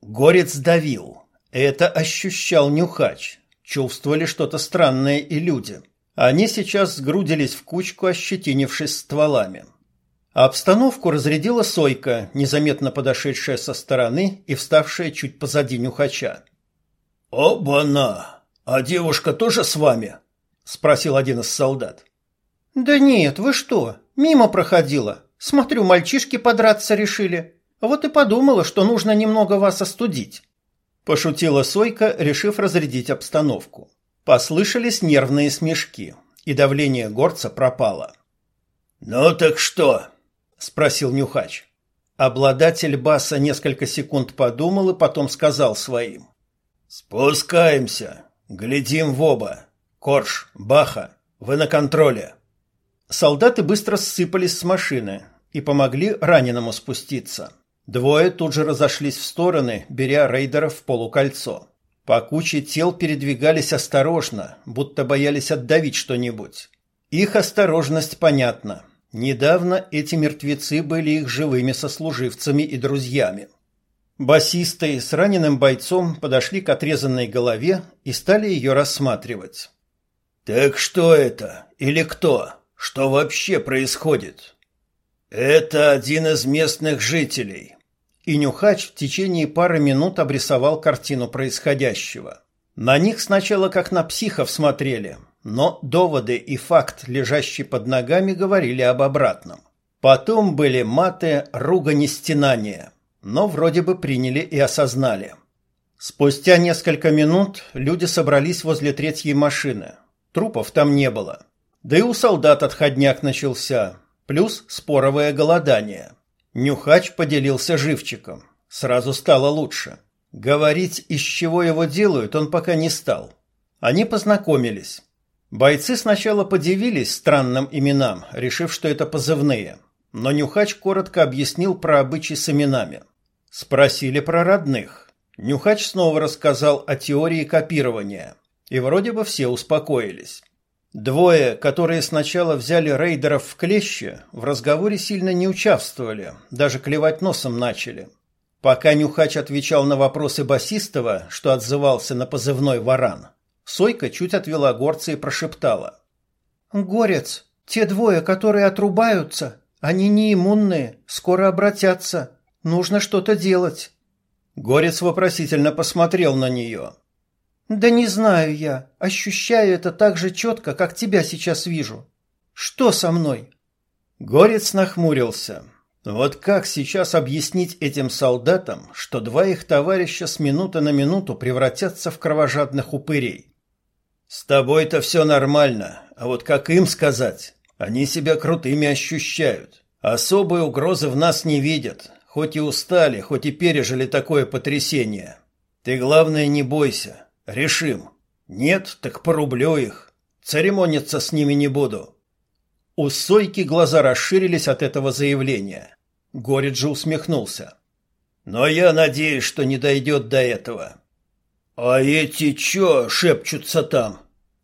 Горец давил. Это ощущал нюхач. Чувствовали что-то странное и люди. Они сейчас сгрудились в кучку, ощетинившись стволами. Обстановку разрядила Сойка, незаметно подошедшая со стороны и вставшая чуть позади нюхача. «Оба-на! А девушка тоже с вами?» – спросил один из солдат. «Да нет, вы что? Мимо проходила. Смотрю, мальчишки подраться решили. Вот и подумала, что нужно немного вас остудить». Пошутила Сойка, решив разрядить обстановку. Послышались нервные смешки, и давление горца пропало. «Ну так что?» – спросил Нюхач. Обладатель баса несколько секунд подумал и потом сказал своим. «Спускаемся. Глядим в оба. Корж, Баха, вы на контроле». Солдаты быстро ссыпались с машины и помогли раненому спуститься. Двое тут же разошлись в стороны, беря рейдеров в полукольцо. По куче тел передвигались осторожно, будто боялись отдавить что-нибудь. Их осторожность понятна. Недавно эти мертвецы были их живыми сослуживцами и друзьями. Басисты с раненым бойцом подошли к отрезанной голове и стали ее рассматривать. «Так что это? Или кто? Что вообще происходит?» «Это один из местных жителей и Нюхач в течение пары минут обрисовал картину происходящего. На них сначала как на психов смотрели, но доводы и факт, лежащий под ногами, говорили об обратном. Потом были маты, ругань стенания, но вроде бы приняли и осознали. Спустя несколько минут люди собрались возле третьей машины. Трупов там не было. Да и у солдат отходняк начался, плюс споровое голодание. Нюхач поделился живчиком. Сразу стало лучше. Говорить, из чего его делают, он пока не стал. Они познакомились. Бойцы сначала подивились странным именам, решив, что это позывные. Но Нюхач коротко объяснил про обычаи с именами. Спросили про родных. Нюхач снова рассказал о теории копирования. И вроде бы все успокоились. Двое, которые сначала взяли рейдеров в клещи, в разговоре сильно не участвовали, даже клевать носом начали. Пока Нюхач отвечал на вопросы Басистова, что отзывался на позывной «Варан», Сойка чуть отвела горца и прошептала. «Горец, те двое, которые отрубаются, они не иммунные, скоро обратятся. Нужно что-то делать». Горец вопросительно посмотрел на нее. Да не знаю я, ощущаю это так же четко, как тебя сейчас вижу. Что со мной? Горец нахмурился. Вот как сейчас объяснить этим солдатам, что два их товарища с минуты на минуту превратятся в кровожадных упырей? С тобой-то все нормально, а вот как им сказать? Они себя крутыми ощущают. Особой угрозы в нас не видят, хоть и устали, хоть и пережили такое потрясение. Ты главное не бойся, Решим. Нет, так порублю их. Церемониться с ними не буду. У Сойки глаза расширились от этого заявления. Гориджи усмехнулся. Но я надеюсь, что не дойдет до этого. А эти чё шепчутся там?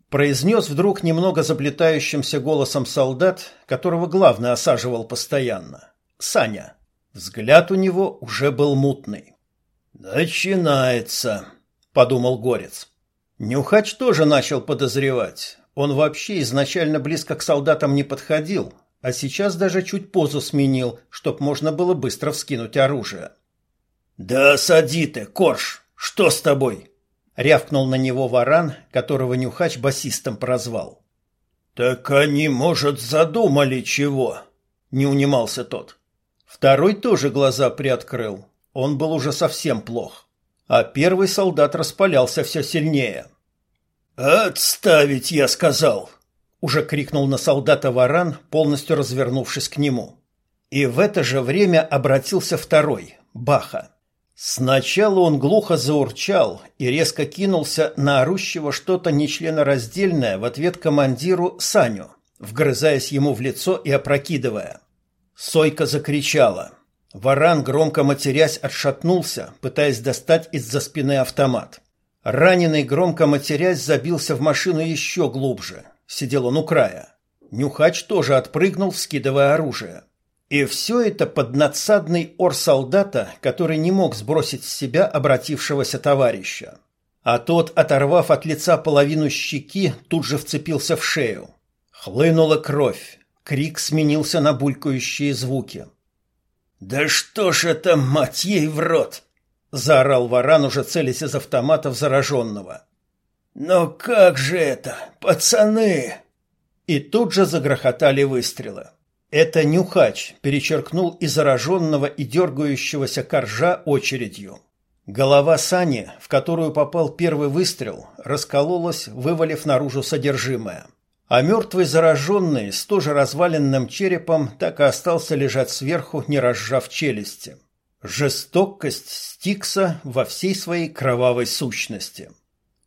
произнес вдруг немного заплетающимся голосом солдат, которого главный осаживал постоянно. Саня. Взгляд у него уже был мутный. Начинается, — подумал Горец. Нюхач тоже начал подозревать. Он вообще изначально близко к солдатам не подходил, а сейчас даже чуть позу сменил, чтоб можно было быстро вскинуть оружие. «Да сади ты, Корж! Что с тобой?» — рявкнул на него варан, которого Нюхач басистом прозвал. «Так они, может, задумали чего?» — не унимался тот. Второй тоже глаза приоткрыл. Он был уже совсем плох а первый солдат распалялся все сильнее. «Отставить, я сказал!» уже крикнул на солдата Варан, полностью развернувшись к нему. И в это же время обратился второй, Баха. Сначала он глухо заурчал и резко кинулся на орущего что-то нечленораздельное в ответ командиру Саню, вгрызаясь ему в лицо и опрокидывая. Сойка закричала. Варан, громко матерясь, отшатнулся, пытаясь достать из-за спины автомат. Раненый, громко матерясь, забился в машину еще глубже. Сидел он у края. Нюхач тоже отпрыгнул, вскидывая оружие. И все это под надсадный ор солдата, который не мог сбросить с себя обратившегося товарища. А тот, оторвав от лица половину щеки, тут же вцепился в шею. Хлынула кровь. Крик сменился на булькающие звуки. «Да что ж это, мать ей, в рот!» — заорал варан, уже целясь из автомата в зараженного. «Но как же это, пацаны!» И тут же загрохотали выстрелы. Это Нюхач перечеркнул и зараженного, и дергающегося коржа очередью. Голова Сани, в которую попал первый выстрел, раскололась, вывалив наружу содержимое. А мертвый зараженный с тоже разваленным черепом так и остался лежать сверху, не разжав челюсти. Жестокость Стикса во всей своей кровавой сущности.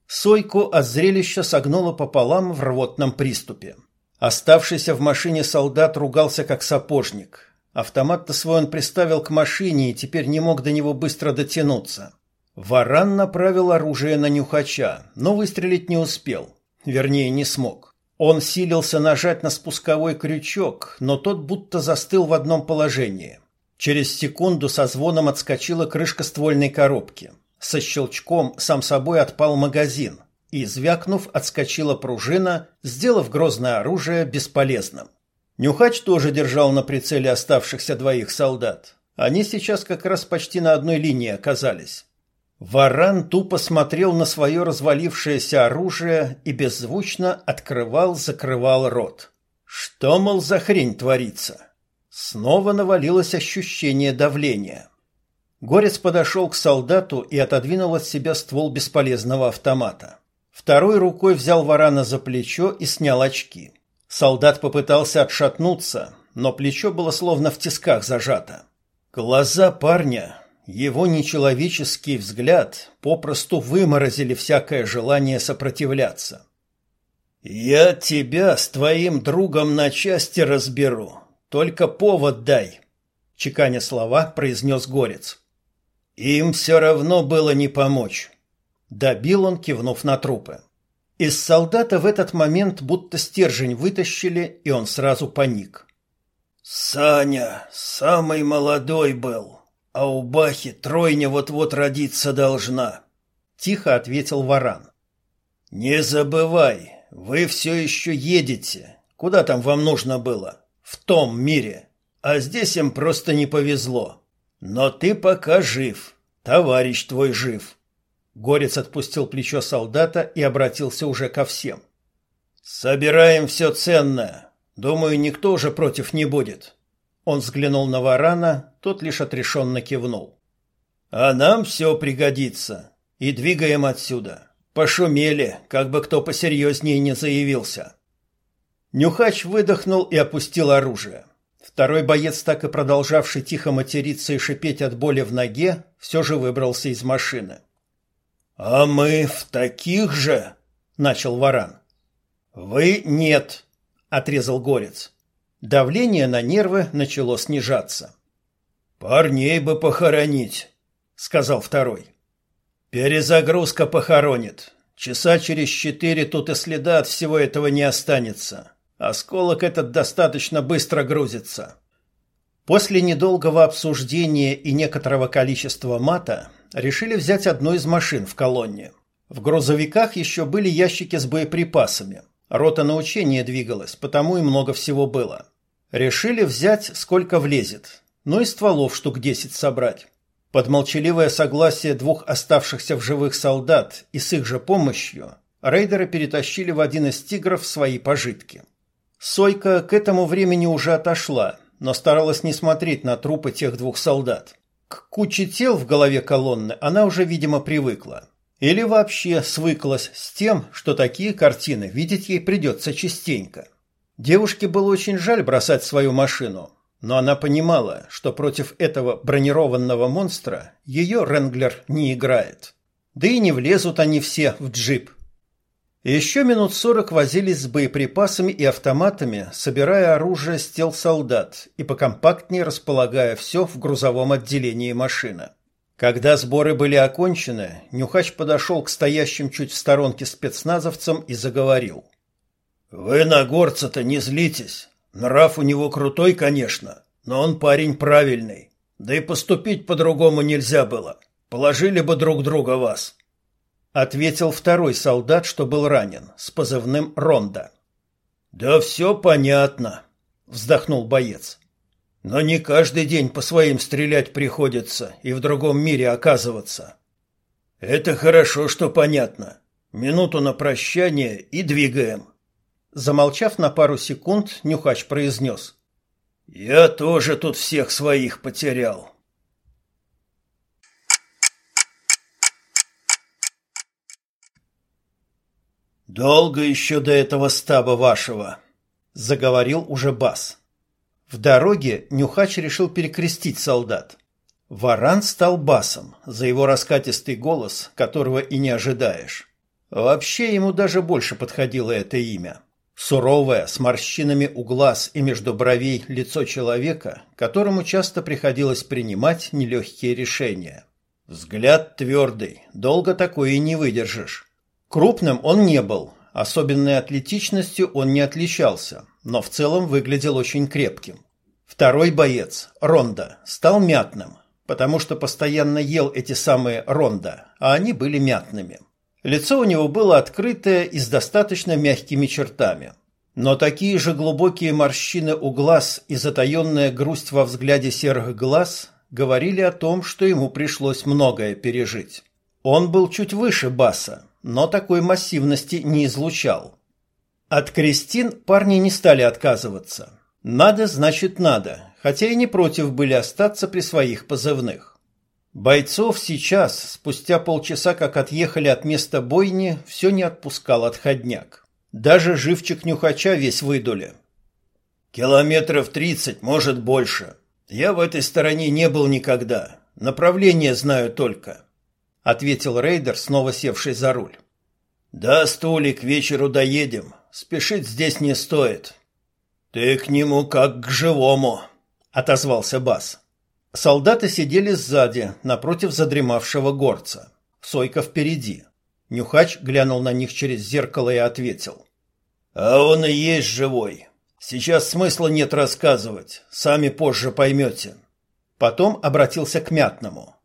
Сойку от зрелища согнуло пополам в рвотном приступе. Оставшийся в машине солдат ругался как сапожник. Автомат-то свой он приставил к машине и теперь не мог до него быстро дотянуться. Варан направил оружие на нюхача, но выстрелить не успел. Вернее, не смог. Он силился нажать на спусковой крючок, но тот будто застыл в одном положении. Через секунду со звоном отскочила крышка ствольной коробки. Со щелчком сам собой отпал магазин и, звякнув, отскочила пружина, сделав грозное оружие бесполезным. Нюхач тоже держал на прицеле оставшихся двоих солдат. Они сейчас как раз почти на одной линии оказались. Варан тупо смотрел на свое развалившееся оружие и беззвучно открывал-закрывал рот. Что, мол, за хрень творится? Снова навалилось ощущение давления. Горец подошел к солдату и отодвинул от себя ствол бесполезного автомата. Второй рукой взял варана за плечо и снял очки. Солдат попытался отшатнуться, но плечо было словно в тисках зажато. Глаза парня, его нечеловеческий взгляд попросту выморозили всякое желание сопротивляться. «Я тебя с твоим другом на части разберу, только повод дай», — чеканя слова произнес Горец. «Им все равно было не помочь. Добил он, кивнув на трупы. Из солдата в этот момент будто стержень вытащили, и он сразу паник. «Саня самый молодой был, а у Бахи тройня вот-вот родиться должна», — тихо ответил Варан. «Не забывай, вы все еще едете. Куда там вам нужно было? В том мире. А здесь им просто не повезло. Но ты пока жив, товарищ твой жив. Горец отпустил плечо солдата и обратился уже ко всем. «Собираем все ценное. Думаю, никто уже против не будет». Он взглянул на Варана, тот лишь отрешенно кивнул. «А нам все пригодится. И двигаем отсюда. Пошумели, как бы кто посерьезнее не заявился». Нюхач выдохнул и опустил оружие. Второй боец, так и продолжавший тихо материться и шипеть от боли в ноге, все же выбрался из машины. «А мы в таких же?» — начал Варан. «Вы нет», — отрезал Горец. Давление на нервы начало снижаться. «Парней бы похоронить», — сказал второй. «Перезагрузка похоронит. Часа через четыре тут и следа от всего этого не останется. Осколок этот достаточно быстро грузится». После недолгого обсуждения и некоторого количества мата решили взять одну из машин в колонне. В грузовиках еще были ящики с боеприпасами. Рота на учение двигалась, потому и много всего было. Решили взять, сколько влезет. Ну и стволов штук десять собрать. Под молчаливое согласие двух оставшихся в живых солдат и с их же помощью рейдеры перетащили в один из тигров свои пожитки. Сойка к этому времени уже отошла, но старалась не смотреть на трупы тех двух солдат. К куче тел в голове колонны она уже, видимо, привыкла. Или вообще свыклась с тем, что такие картины видеть ей придется частенько. Девушке было очень жаль бросать свою машину, но она понимала, что против этого бронированного монстра ее Ренглер не играет. Да и не влезут они все в джип. Еще минут сорок возились с боеприпасами и автоматами, собирая оружие с тел солдат и покомпактнее располагая все в грузовом отделении машины. Когда сборы были окончены, Нюхач подошел к стоящим чуть в сторонке спецназовцам и заговорил. «Вы на горца-то не злитесь. Нрав у него крутой, конечно, но он парень правильный. Да и поступить по-другому нельзя было. Положили бы друг друга вас». Ответил второй солдат, что был ранен, с позывным «Ронда». «Да все понятно», — вздохнул боец. Но не каждый день по своим стрелять приходится и в другом мире оказываться. Это хорошо, что понятно. Минуту на прощание и двигаем. Замолчав на пару секунд, Нюхач произнес. Я тоже тут всех своих потерял. Долго еще до этого стаба вашего, заговорил уже Бас. В дороге Нюхач решил перекрестить солдат. Варан стал басом за его раскатистый голос, которого и не ожидаешь. Вообще ему даже больше подходило это имя. Суровое, с морщинами у глаз и между бровей лицо человека, которому часто приходилось принимать нелегкие решения. Взгляд твердый, долго такое и не выдержишь. Крупным он не был, особенной атлетичностью он не отличался, но в целом выглядел очень крепким. Второй боец, Ронда, стал мятным, потому что постоянно ел эти самые Ронда, а они были мятными. Лицо у него было открытое и с достаточно мягкими чертами. Но такие же глубокие морщины у глаз и затаенная грусть во взгляде серых глаз говорили о том, что ему пришлось многое пережить. Он был чуть выше Баса, но такой массивности не излучал. От крестин парни не стали отказываться. Надо, значит, надо, хотя и не против были остаться при своих позывных. Бойцов сейчас, спустя полчаса, как отъехали от места бойни, все не отпускал отходняк. Даже живчик нюхача весь выдули. Километров тридцать, может, больше. Я в этой стороне не был никогда. Направление знаю только, — ответил рейдер, снова севший за руль. Да, Стули, вечеру доедем. Спешить здесь не стоит. «Ты к нему как к живому», — отозвался Бас. Солдаты сидели сзади, напротив задремавшего горца. Сойка впереди. Нюхач глянул на них через зеркало и ответил. «А он и есть живой. Сейчас смысла нет рассказывать, сами позже поймете». Потом обратился к Мятному.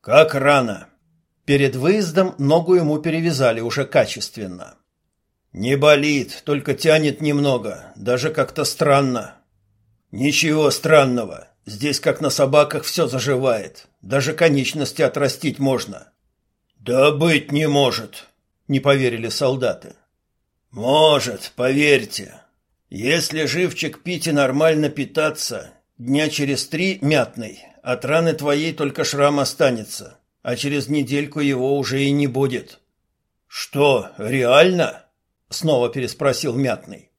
«Как рано?» Перед выездом ногу ему перевязали уже качественно. Не болит, только тянет немного, даже как-то странно. Ничего странного. Здесь как на собаках все заживает. Даже конечности отрастить можно. Да быть не может, не поверили солдаты. Может, поверьте. Если живчик пить и нормально питаться, дня через три мятный, от раны твоей только шрам останется, а через недельку его уже и не будет. Что, реально? Снова переспросил Мятный.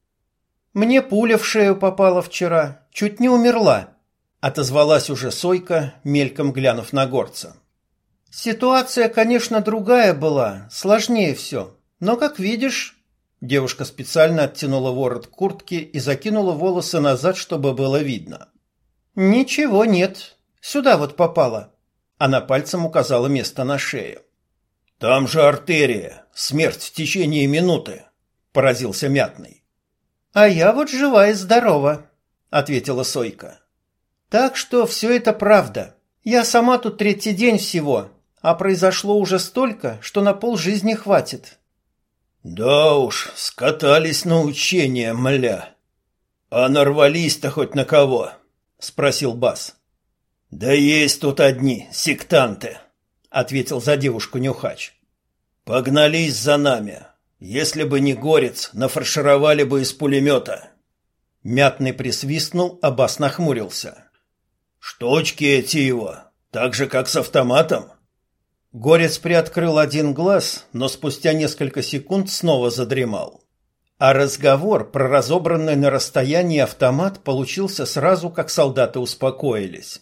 Мне пуля в шею попала вчера, чуть не умерла, отозвалась уже Сойка, мельком глянув на горца. Ситуация, конечно, другая была, сложнее все, но, как видишь, девушка специально оттянула ворот куртки и закинула волосы назад, чтобы было видно. Ничего нет, сюда вот попала. Она пальцем указала место на шею. Там же артерия, смерть в течение минуты поразился Мятный. А я вот жива и здорова, ответила Сойка. Так что все это правда. Я сама тут третий день всего, а произошло уже столько, что на пол жизни хватит. Да уж, скатались на учение, мля. А нарвались-то хоть на кого? спросил Бас. Да есть тут одни сектанты, ответил за девушку Нюхач. Погнались за нами. Если бы не горец, нафаршировали бы из пулемета. Мятный присвистнул, а Бас нахмурился. Штучки эти его, так же, как с автоматом? Горец приоткрыл один глаз, но спустя несколько секунд снова задремал. А разговор про разобранный на расстоянии автомат получился сразу, как солдаты успокоились.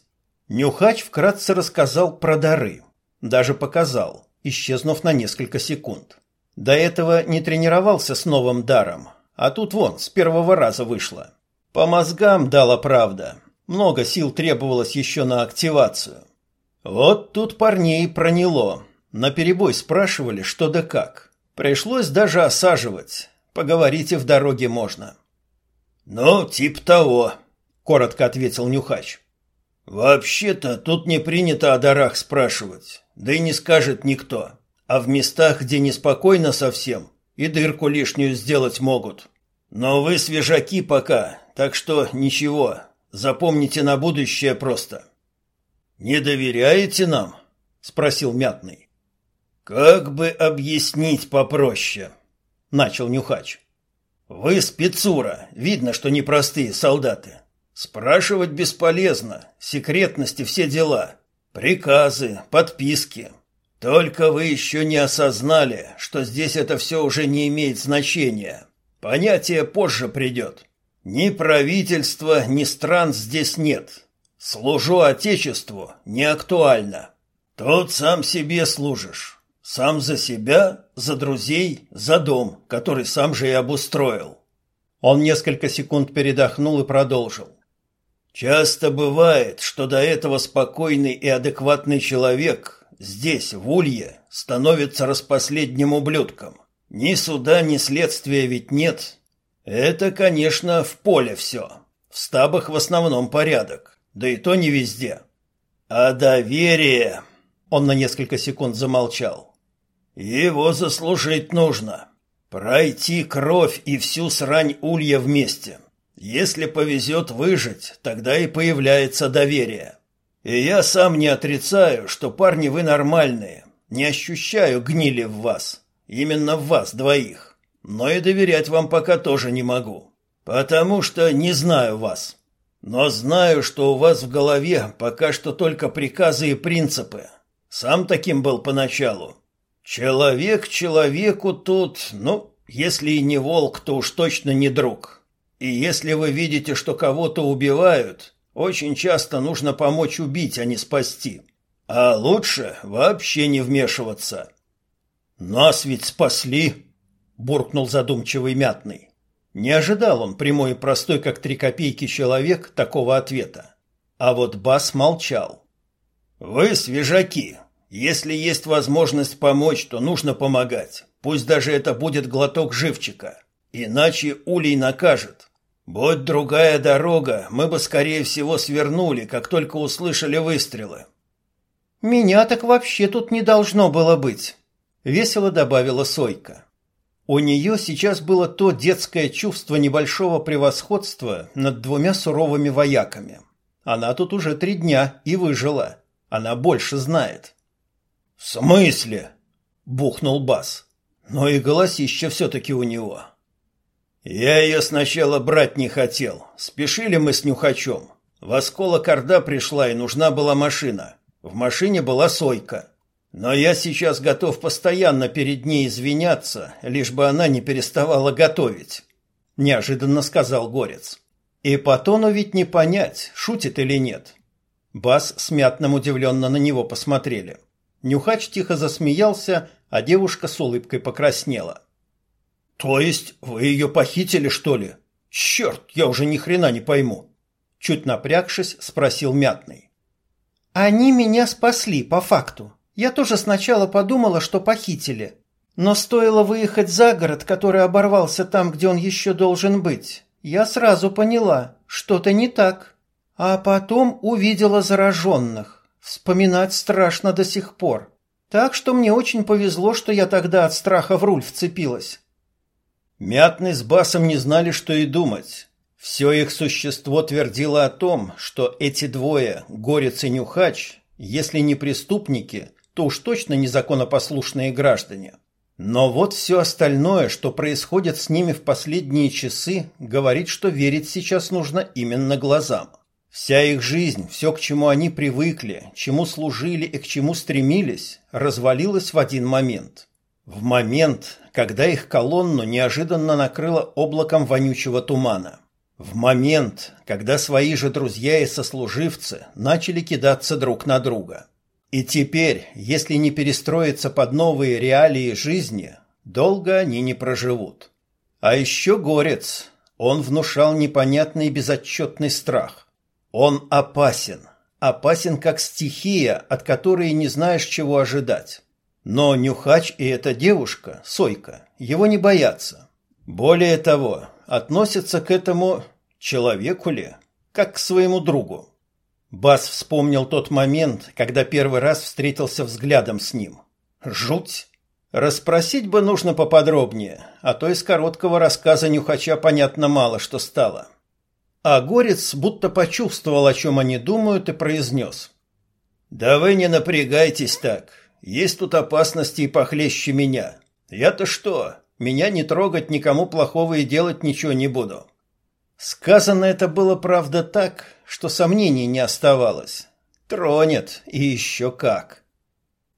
Нюхач вкратце рассказал про дары. Даже показал, исчезнув на несколько секунд. До этого не тренировался с новым даром, а тут вон, с первого раза вышло. По мозгам дала правда. Много сил требовалось еще на активацию. Вот тут парней. На перебой спрашивали, что да как. Пришлось даже осаживать. Поговорите в дороге можно. Ну, тип того, коротко ответил Нюхач. Вообще-то тут не принято о дарах спрашивать, да и не скажет никто. А в местах, где неспокойно совсем, и дырку лишнюю сделать могут. Но вы свежаки пока, так что ничего, запомните на будущее просто. Не доверяете нам? спросил Мятный. Как бы объяснить попроще? начал Нюхач. Вы спецура, видно, что непростые солдаты. Спрашивать бесполезно, секретности все дела, приказы, подписки. Только вы еще не осознали, что здесь это все уже не имеет значения. Понятие позже придет. Ни правительства, ни стран здесь нет. Служу Отечеству не актуально. Тут сам себе служишь. Сам за себя, за друзей, за дом, который сам же и обустроил. Он несколько секунд передохнул и продолжил. Часто бывает, что до этого спокойный и адекватный человек здесь, в Улье, становится распоследним ублюдком. Ни суда, ни следствия ведь нет. Это, конечно, в поле все. В стабах в основном порядок, да и то не везде. А доверие... Он на несколько секунд замолчал. Его заслужить нужно. Пройти кровь и всю срань улья вместе. Если повезет выжить, тогда и появляется доверие. И я сам не отрицаю, что парни вы нормальные. Не ощущаю гнили в вас. Именно в вас двоих. Но и доверять вам пока тоже не могу. Потому что не знаю вас. Но знаю, что у вас в голове пока что только приказы и принципы. Сам таким был поначалу. Человек человеку тут, ну, если и не волк, то уж точно не друг. И если вы видите, что кого-то убивают, очень часто нужно помочь убить, а не спасти. А лучше вообще не вмешиваться. Нас ведь спасли, буркнул задумчивый мятный. Не ожидал он прямой и простой, как три копейки человек, такого ответа. А вот Бас молчал. Вы свежаки. Если есть возможность помочь, то нужно помогать. Пусть даже это будет глоток живчика. Иначе улей накажет. Будь другая дорога, мы бы, скорее всего, свернули, как только услышали выстрелы. Меня так вообще тут не должно было быть весело добавила Сойка. У нее сейчас было то детское чувство небольшого превосходства над двумя суровыми вояками. Она тут уже три дня и выжила. Она больше знает. В смысле? бухнул Бас. Но и голосище все-таки у него. Я ее сначала брать не хотел. Спешили мы с Нюхачом. В осколок Орда пришла и нужна была машина. В машине была Сойка. Но я сейчас готов постоянно перед ней извиняться, лишь бы она не переставала готовить, неожиданно сказал Горец. И по тону ведь не понять, шутит или нет. Бас с Мятным удивленно на него посмотрели. Нюхач тихо засмеялся, а девушка с улыбкой покраснела. То есть вы ее похитили, что ли? Черт, я уже ни хрена не пойму. Чуть напрягшись, спросил Мятный. Они меня спасли по факту, я тоже сначала подумала, что похитили. Но стоило выехать за город, который оборвался там, где он еще должен быть, я сразу поняла, что-то не так. А потом увидела зараженных. Вспоминать страшно до сих пор. Так что мне очень повезло, что я тогда от страха в руль вцепилась. Мятный с Басом не знали, что и думать. Все их существо твердило о том, что эти двое, Горец и Нюхач, если не преступники, то уж точно незаконопослушные граждане. Но вот все остальное, что происходит с ними в последние часы, говорит, что верить сейчас нужно именно глазам. Вся их жизнь, все, к чему они привыкли, чему служили и к чему стремились, развалилась в один момент. В момент, когда их колонну неожиданно накрыло облаком вонючего тумана. В момент, когда свои же друзья и сослуживцы начали кидаться друг на друга. И теперь, если не перестроиться под новые реалии жизни, долго они не проживут. А еще горец. Он внушал непонятный безотчетный страх. Он опасен. Опасен как стихия, от которой не знаешь, чего ожидать. Но Нюхач и эта девушка, Сойка, его не боятся. Более того, относятся к этому человеку ли, как к своему другу. Бас вспомнил тот момент, когда первый раз встретился взглядом с ним. Жуть! Расспросить бы нужно поподробнее, а то из короткого рассказа Нюхача понятно мало что стало. А Горец будто почувствовал, о чем они думают, и произнес. «Да вы не напрягайтесь так. Есть тут опасности и похлеще меня. Я-то что? Меня не трогать, никому плохого и делать ничего не буду». Сказано это было, правда, так, что сомнений не оставалось. Тронет, и еще как.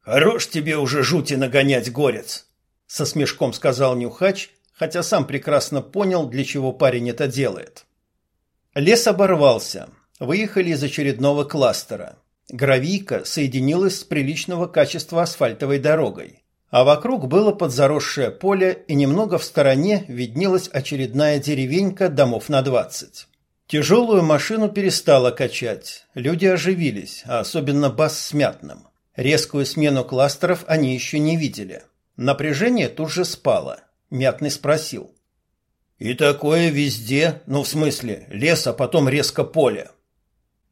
«Хорош тебе уже жути нагонять, горец!» Со смешком сказал Нюхач, хотя сам прекрасно понял, для чего парень это делает. Лес оборвался. Выехали из очередного кластера. Гравийка соединилась с приличного качества асфальтовой дорогой. А вокруг было подзаросшее поле, и немного в стороне виднелась очередная деревенька домов на двадцать. Тяжелую машину перестало качать. Люди оживились, а особенно бас с мятным. Резкую смену кластеров они еще не видели. Напряжение тут же спало. Мятный спросил. И такое везде, ну в смысле, лес, а потом резко поле.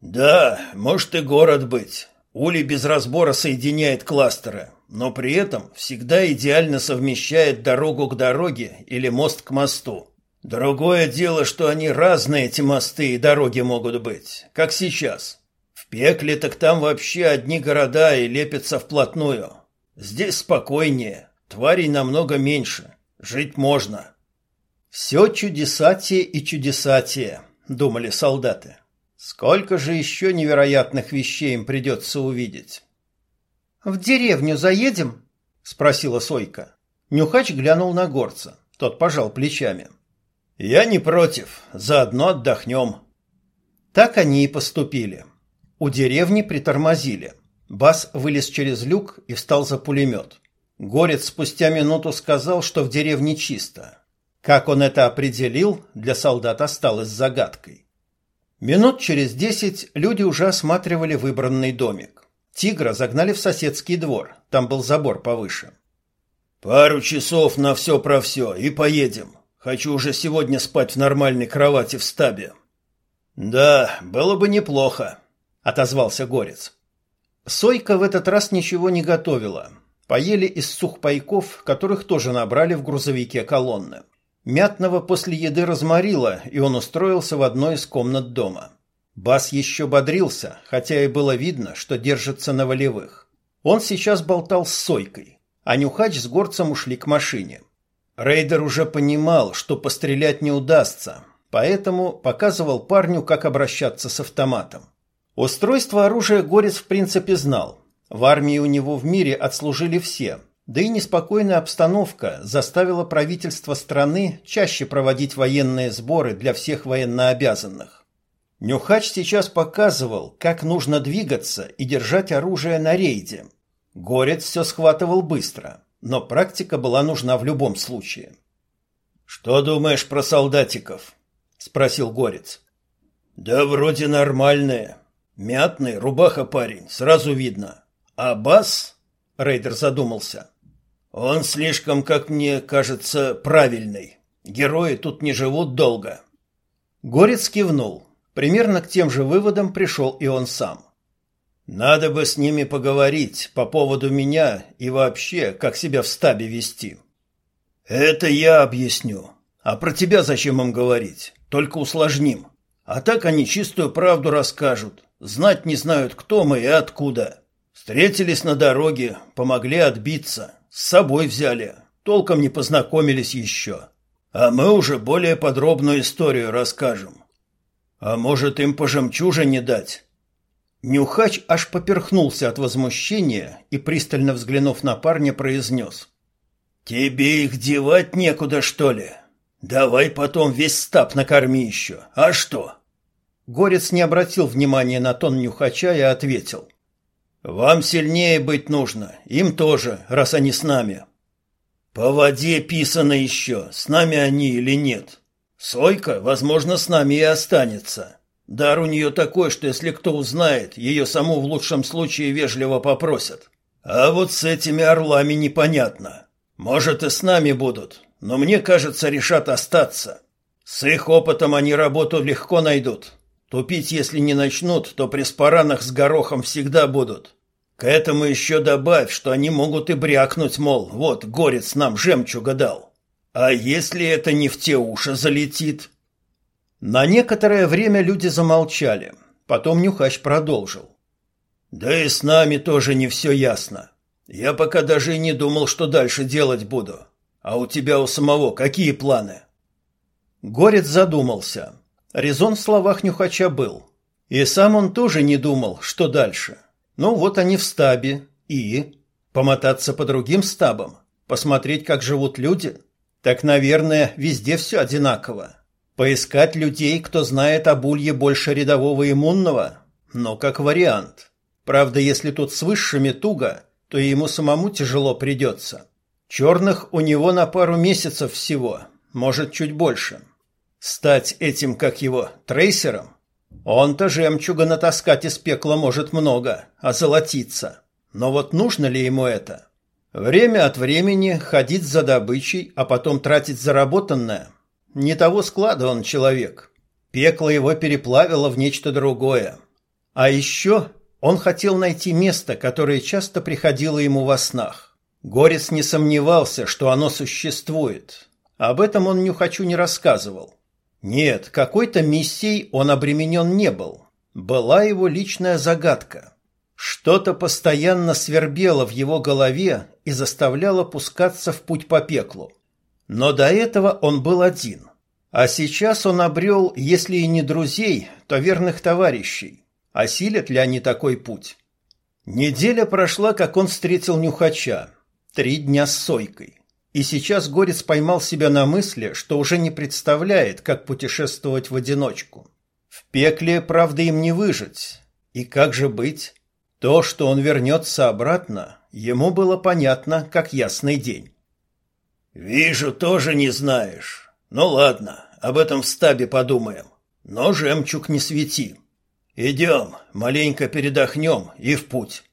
Да, может и город быть. Ули без разбора соединяет кластеры, но при этом всегда идеально совмещает дорогу к дороге или мост к мосту. Другое дело, что они разные эти мосты и дороги могут быть, как сейчас. В пекле так там вообще одни города и лепятся вплотную. Здесь спокойнее, тварей намного меньше, жить можно. «Все чудесатие и чудесатие», — думали солдаты. «Сколько же еще невероятных вещей им придется увидеть?» «В деревню заедем?» — спросила Сойка. Нюхач глянул на горца. Тот пожал плечами. «Я не против. Заодно отдохнем». Так они и поступили. У деревни притормозили. Бас вылез через люк и встал за пулемет. Горец спустя минуту сказал, что в деревне чисто. Как он это определил, для солдат осталось загадкой. Минут через десять люди уже осматривали выбранный домик. Тигра загнали в соседский двор, там был забор повыше. «Пару часов на все про все и поедем. Хочу уже сегодня спать в нормальной кровати в стабе». «Да, было бы неплохо», — отозвался Горец. Сойка в этот раз ничего не готовила. Поели из сухпайков, которых тоже набрали в грузовике колонны. Мятного после еды разморило, и он устроился в одной из комнат дома. Бас еще бодрился, хотя и было видно, что держится на волевых. Он сейчас болтал с Сойкой, а Нюхач с Горцем ушли к машине. Рейдер уже понимал, что пострелять не удастся, поэтому показывал парню, как обращаться с автоматом. Устройство оружия Горец в принципе знал. В армии у него в мире отслужили все – да и неспокойная обстановка заставила правительство страны чаще проводить военные сборы для всех военнообязанных. Нюхач сейчас показывал, как нужно двигаться и держать оружие на рейде. Горец все схватывал быстро, но практика была нужна в любом случае. «Что думаешь про солдатиков?» – спросил Горец. «Да вроде нормальные. Мятный, рубаха парень, сразу видно. А бас?» – Рейдер задумался. Он слишком, как мне кажется, правильный. Герои тут не живут долго. Горец кивнул. Примерно к тем же выводам пришел и он сам. Надо бы с ними поговорить по поводу меня и вообще, как себя в стабе вести. Это я объясню. А про тебя зачем им говорить? Только усложним. А так они чистую правду расскажут. Знать не знают, кто мы и откуда. Встретились на дороге, помогли отбиться. С собой взяли, толком не познакомились еще. А мы уже более подробную историю расскажем. А может, им по жемчужине дать? Нюхач аж поперхнулся от возмущения и, пристально взглянув на парня, произнес. «Тебе их девать некуда, что ли? Давай потом весь стаб накорми еще. А что?» Горец не обратил внимания на тон Нюхача и ответил. «Вам сильнее быть нужно, им тоже, раз они с нами». «По воде писано еще, с нами они или нет. Сойка, возможно, с нами и останется». Дар у нее такой, что если кто узнает, ее саму в лучшем случае вежливо попросят. А вот с этими орлами непонятно. Может, и с нами будут, но мне кажется, решат остаться. С их опытом они работу легко найдут. Тупить, если не начнут, то при спаранах с горохом всегда будут. К этому еще добавь, что они могут и брякнуть, мол, вот, горец нам жемчуга дал. А если это не в те уши залетит, на некоторое время люди замолчали. Потом Нюхач продолжил. «Да и с нами тоже не все ясно. Я пока даже и не думал, что дальше делать буду. А у тебя у самого какие планы?» Горец задумался. Резон в словах Нюхача был. И сам он тоже не думал, что дальше. Ну вот они в стабе. И? Помотаться по другим стабам? Посмотреть, как живут люди? Так, наверное, везде все одинаково. Поискать людей, кто знает об улье больше рядового иммунного? Но как вариант. Правда, если тут с высшими туго, то ему самому тяжело придется. Черных у него на пару месяцев всего, может, чуть больше. Стать этим, как его, трейсером? Он-то жемчуга натаскать из пекла может много, а золотиться. Но вот нужно ли ему это? Время от времени ходить за добычей, а потом тратить заработанное – не того склада он человек. Пекло его переплавило в нечто другое. А еще он хотел найти место, которое часто приходило ему во снах. Горец не сомневался, что оно существует. Об этом он Нюхачу не рассказывал. Нет, какой-то миссией он обременен не был. Была его личная загадка. Что-то постоянно свербело в его голове и заставляло пускаться в путь по пеклу. Но до этого он был один. А сейчас он обрел, если и не друзей, то верных товарищей. Осилят ли они такой путь? Неделя прошла, как он встретил Нюхача. Три дня с Сойкой. И сейчас Горец поймал себя на мысли, что уже не представляет, как путешествовать в одиночку. В пекле, правда, им не выжить. И как же быть? То, что он вернется обратно, ему было понятно, как ясный день. «Вижу, тоже не знаешь. Ну ладно, об этом в стабе подумаем. Но жемчуг не свети. Идем, маленько передохнем и в путь».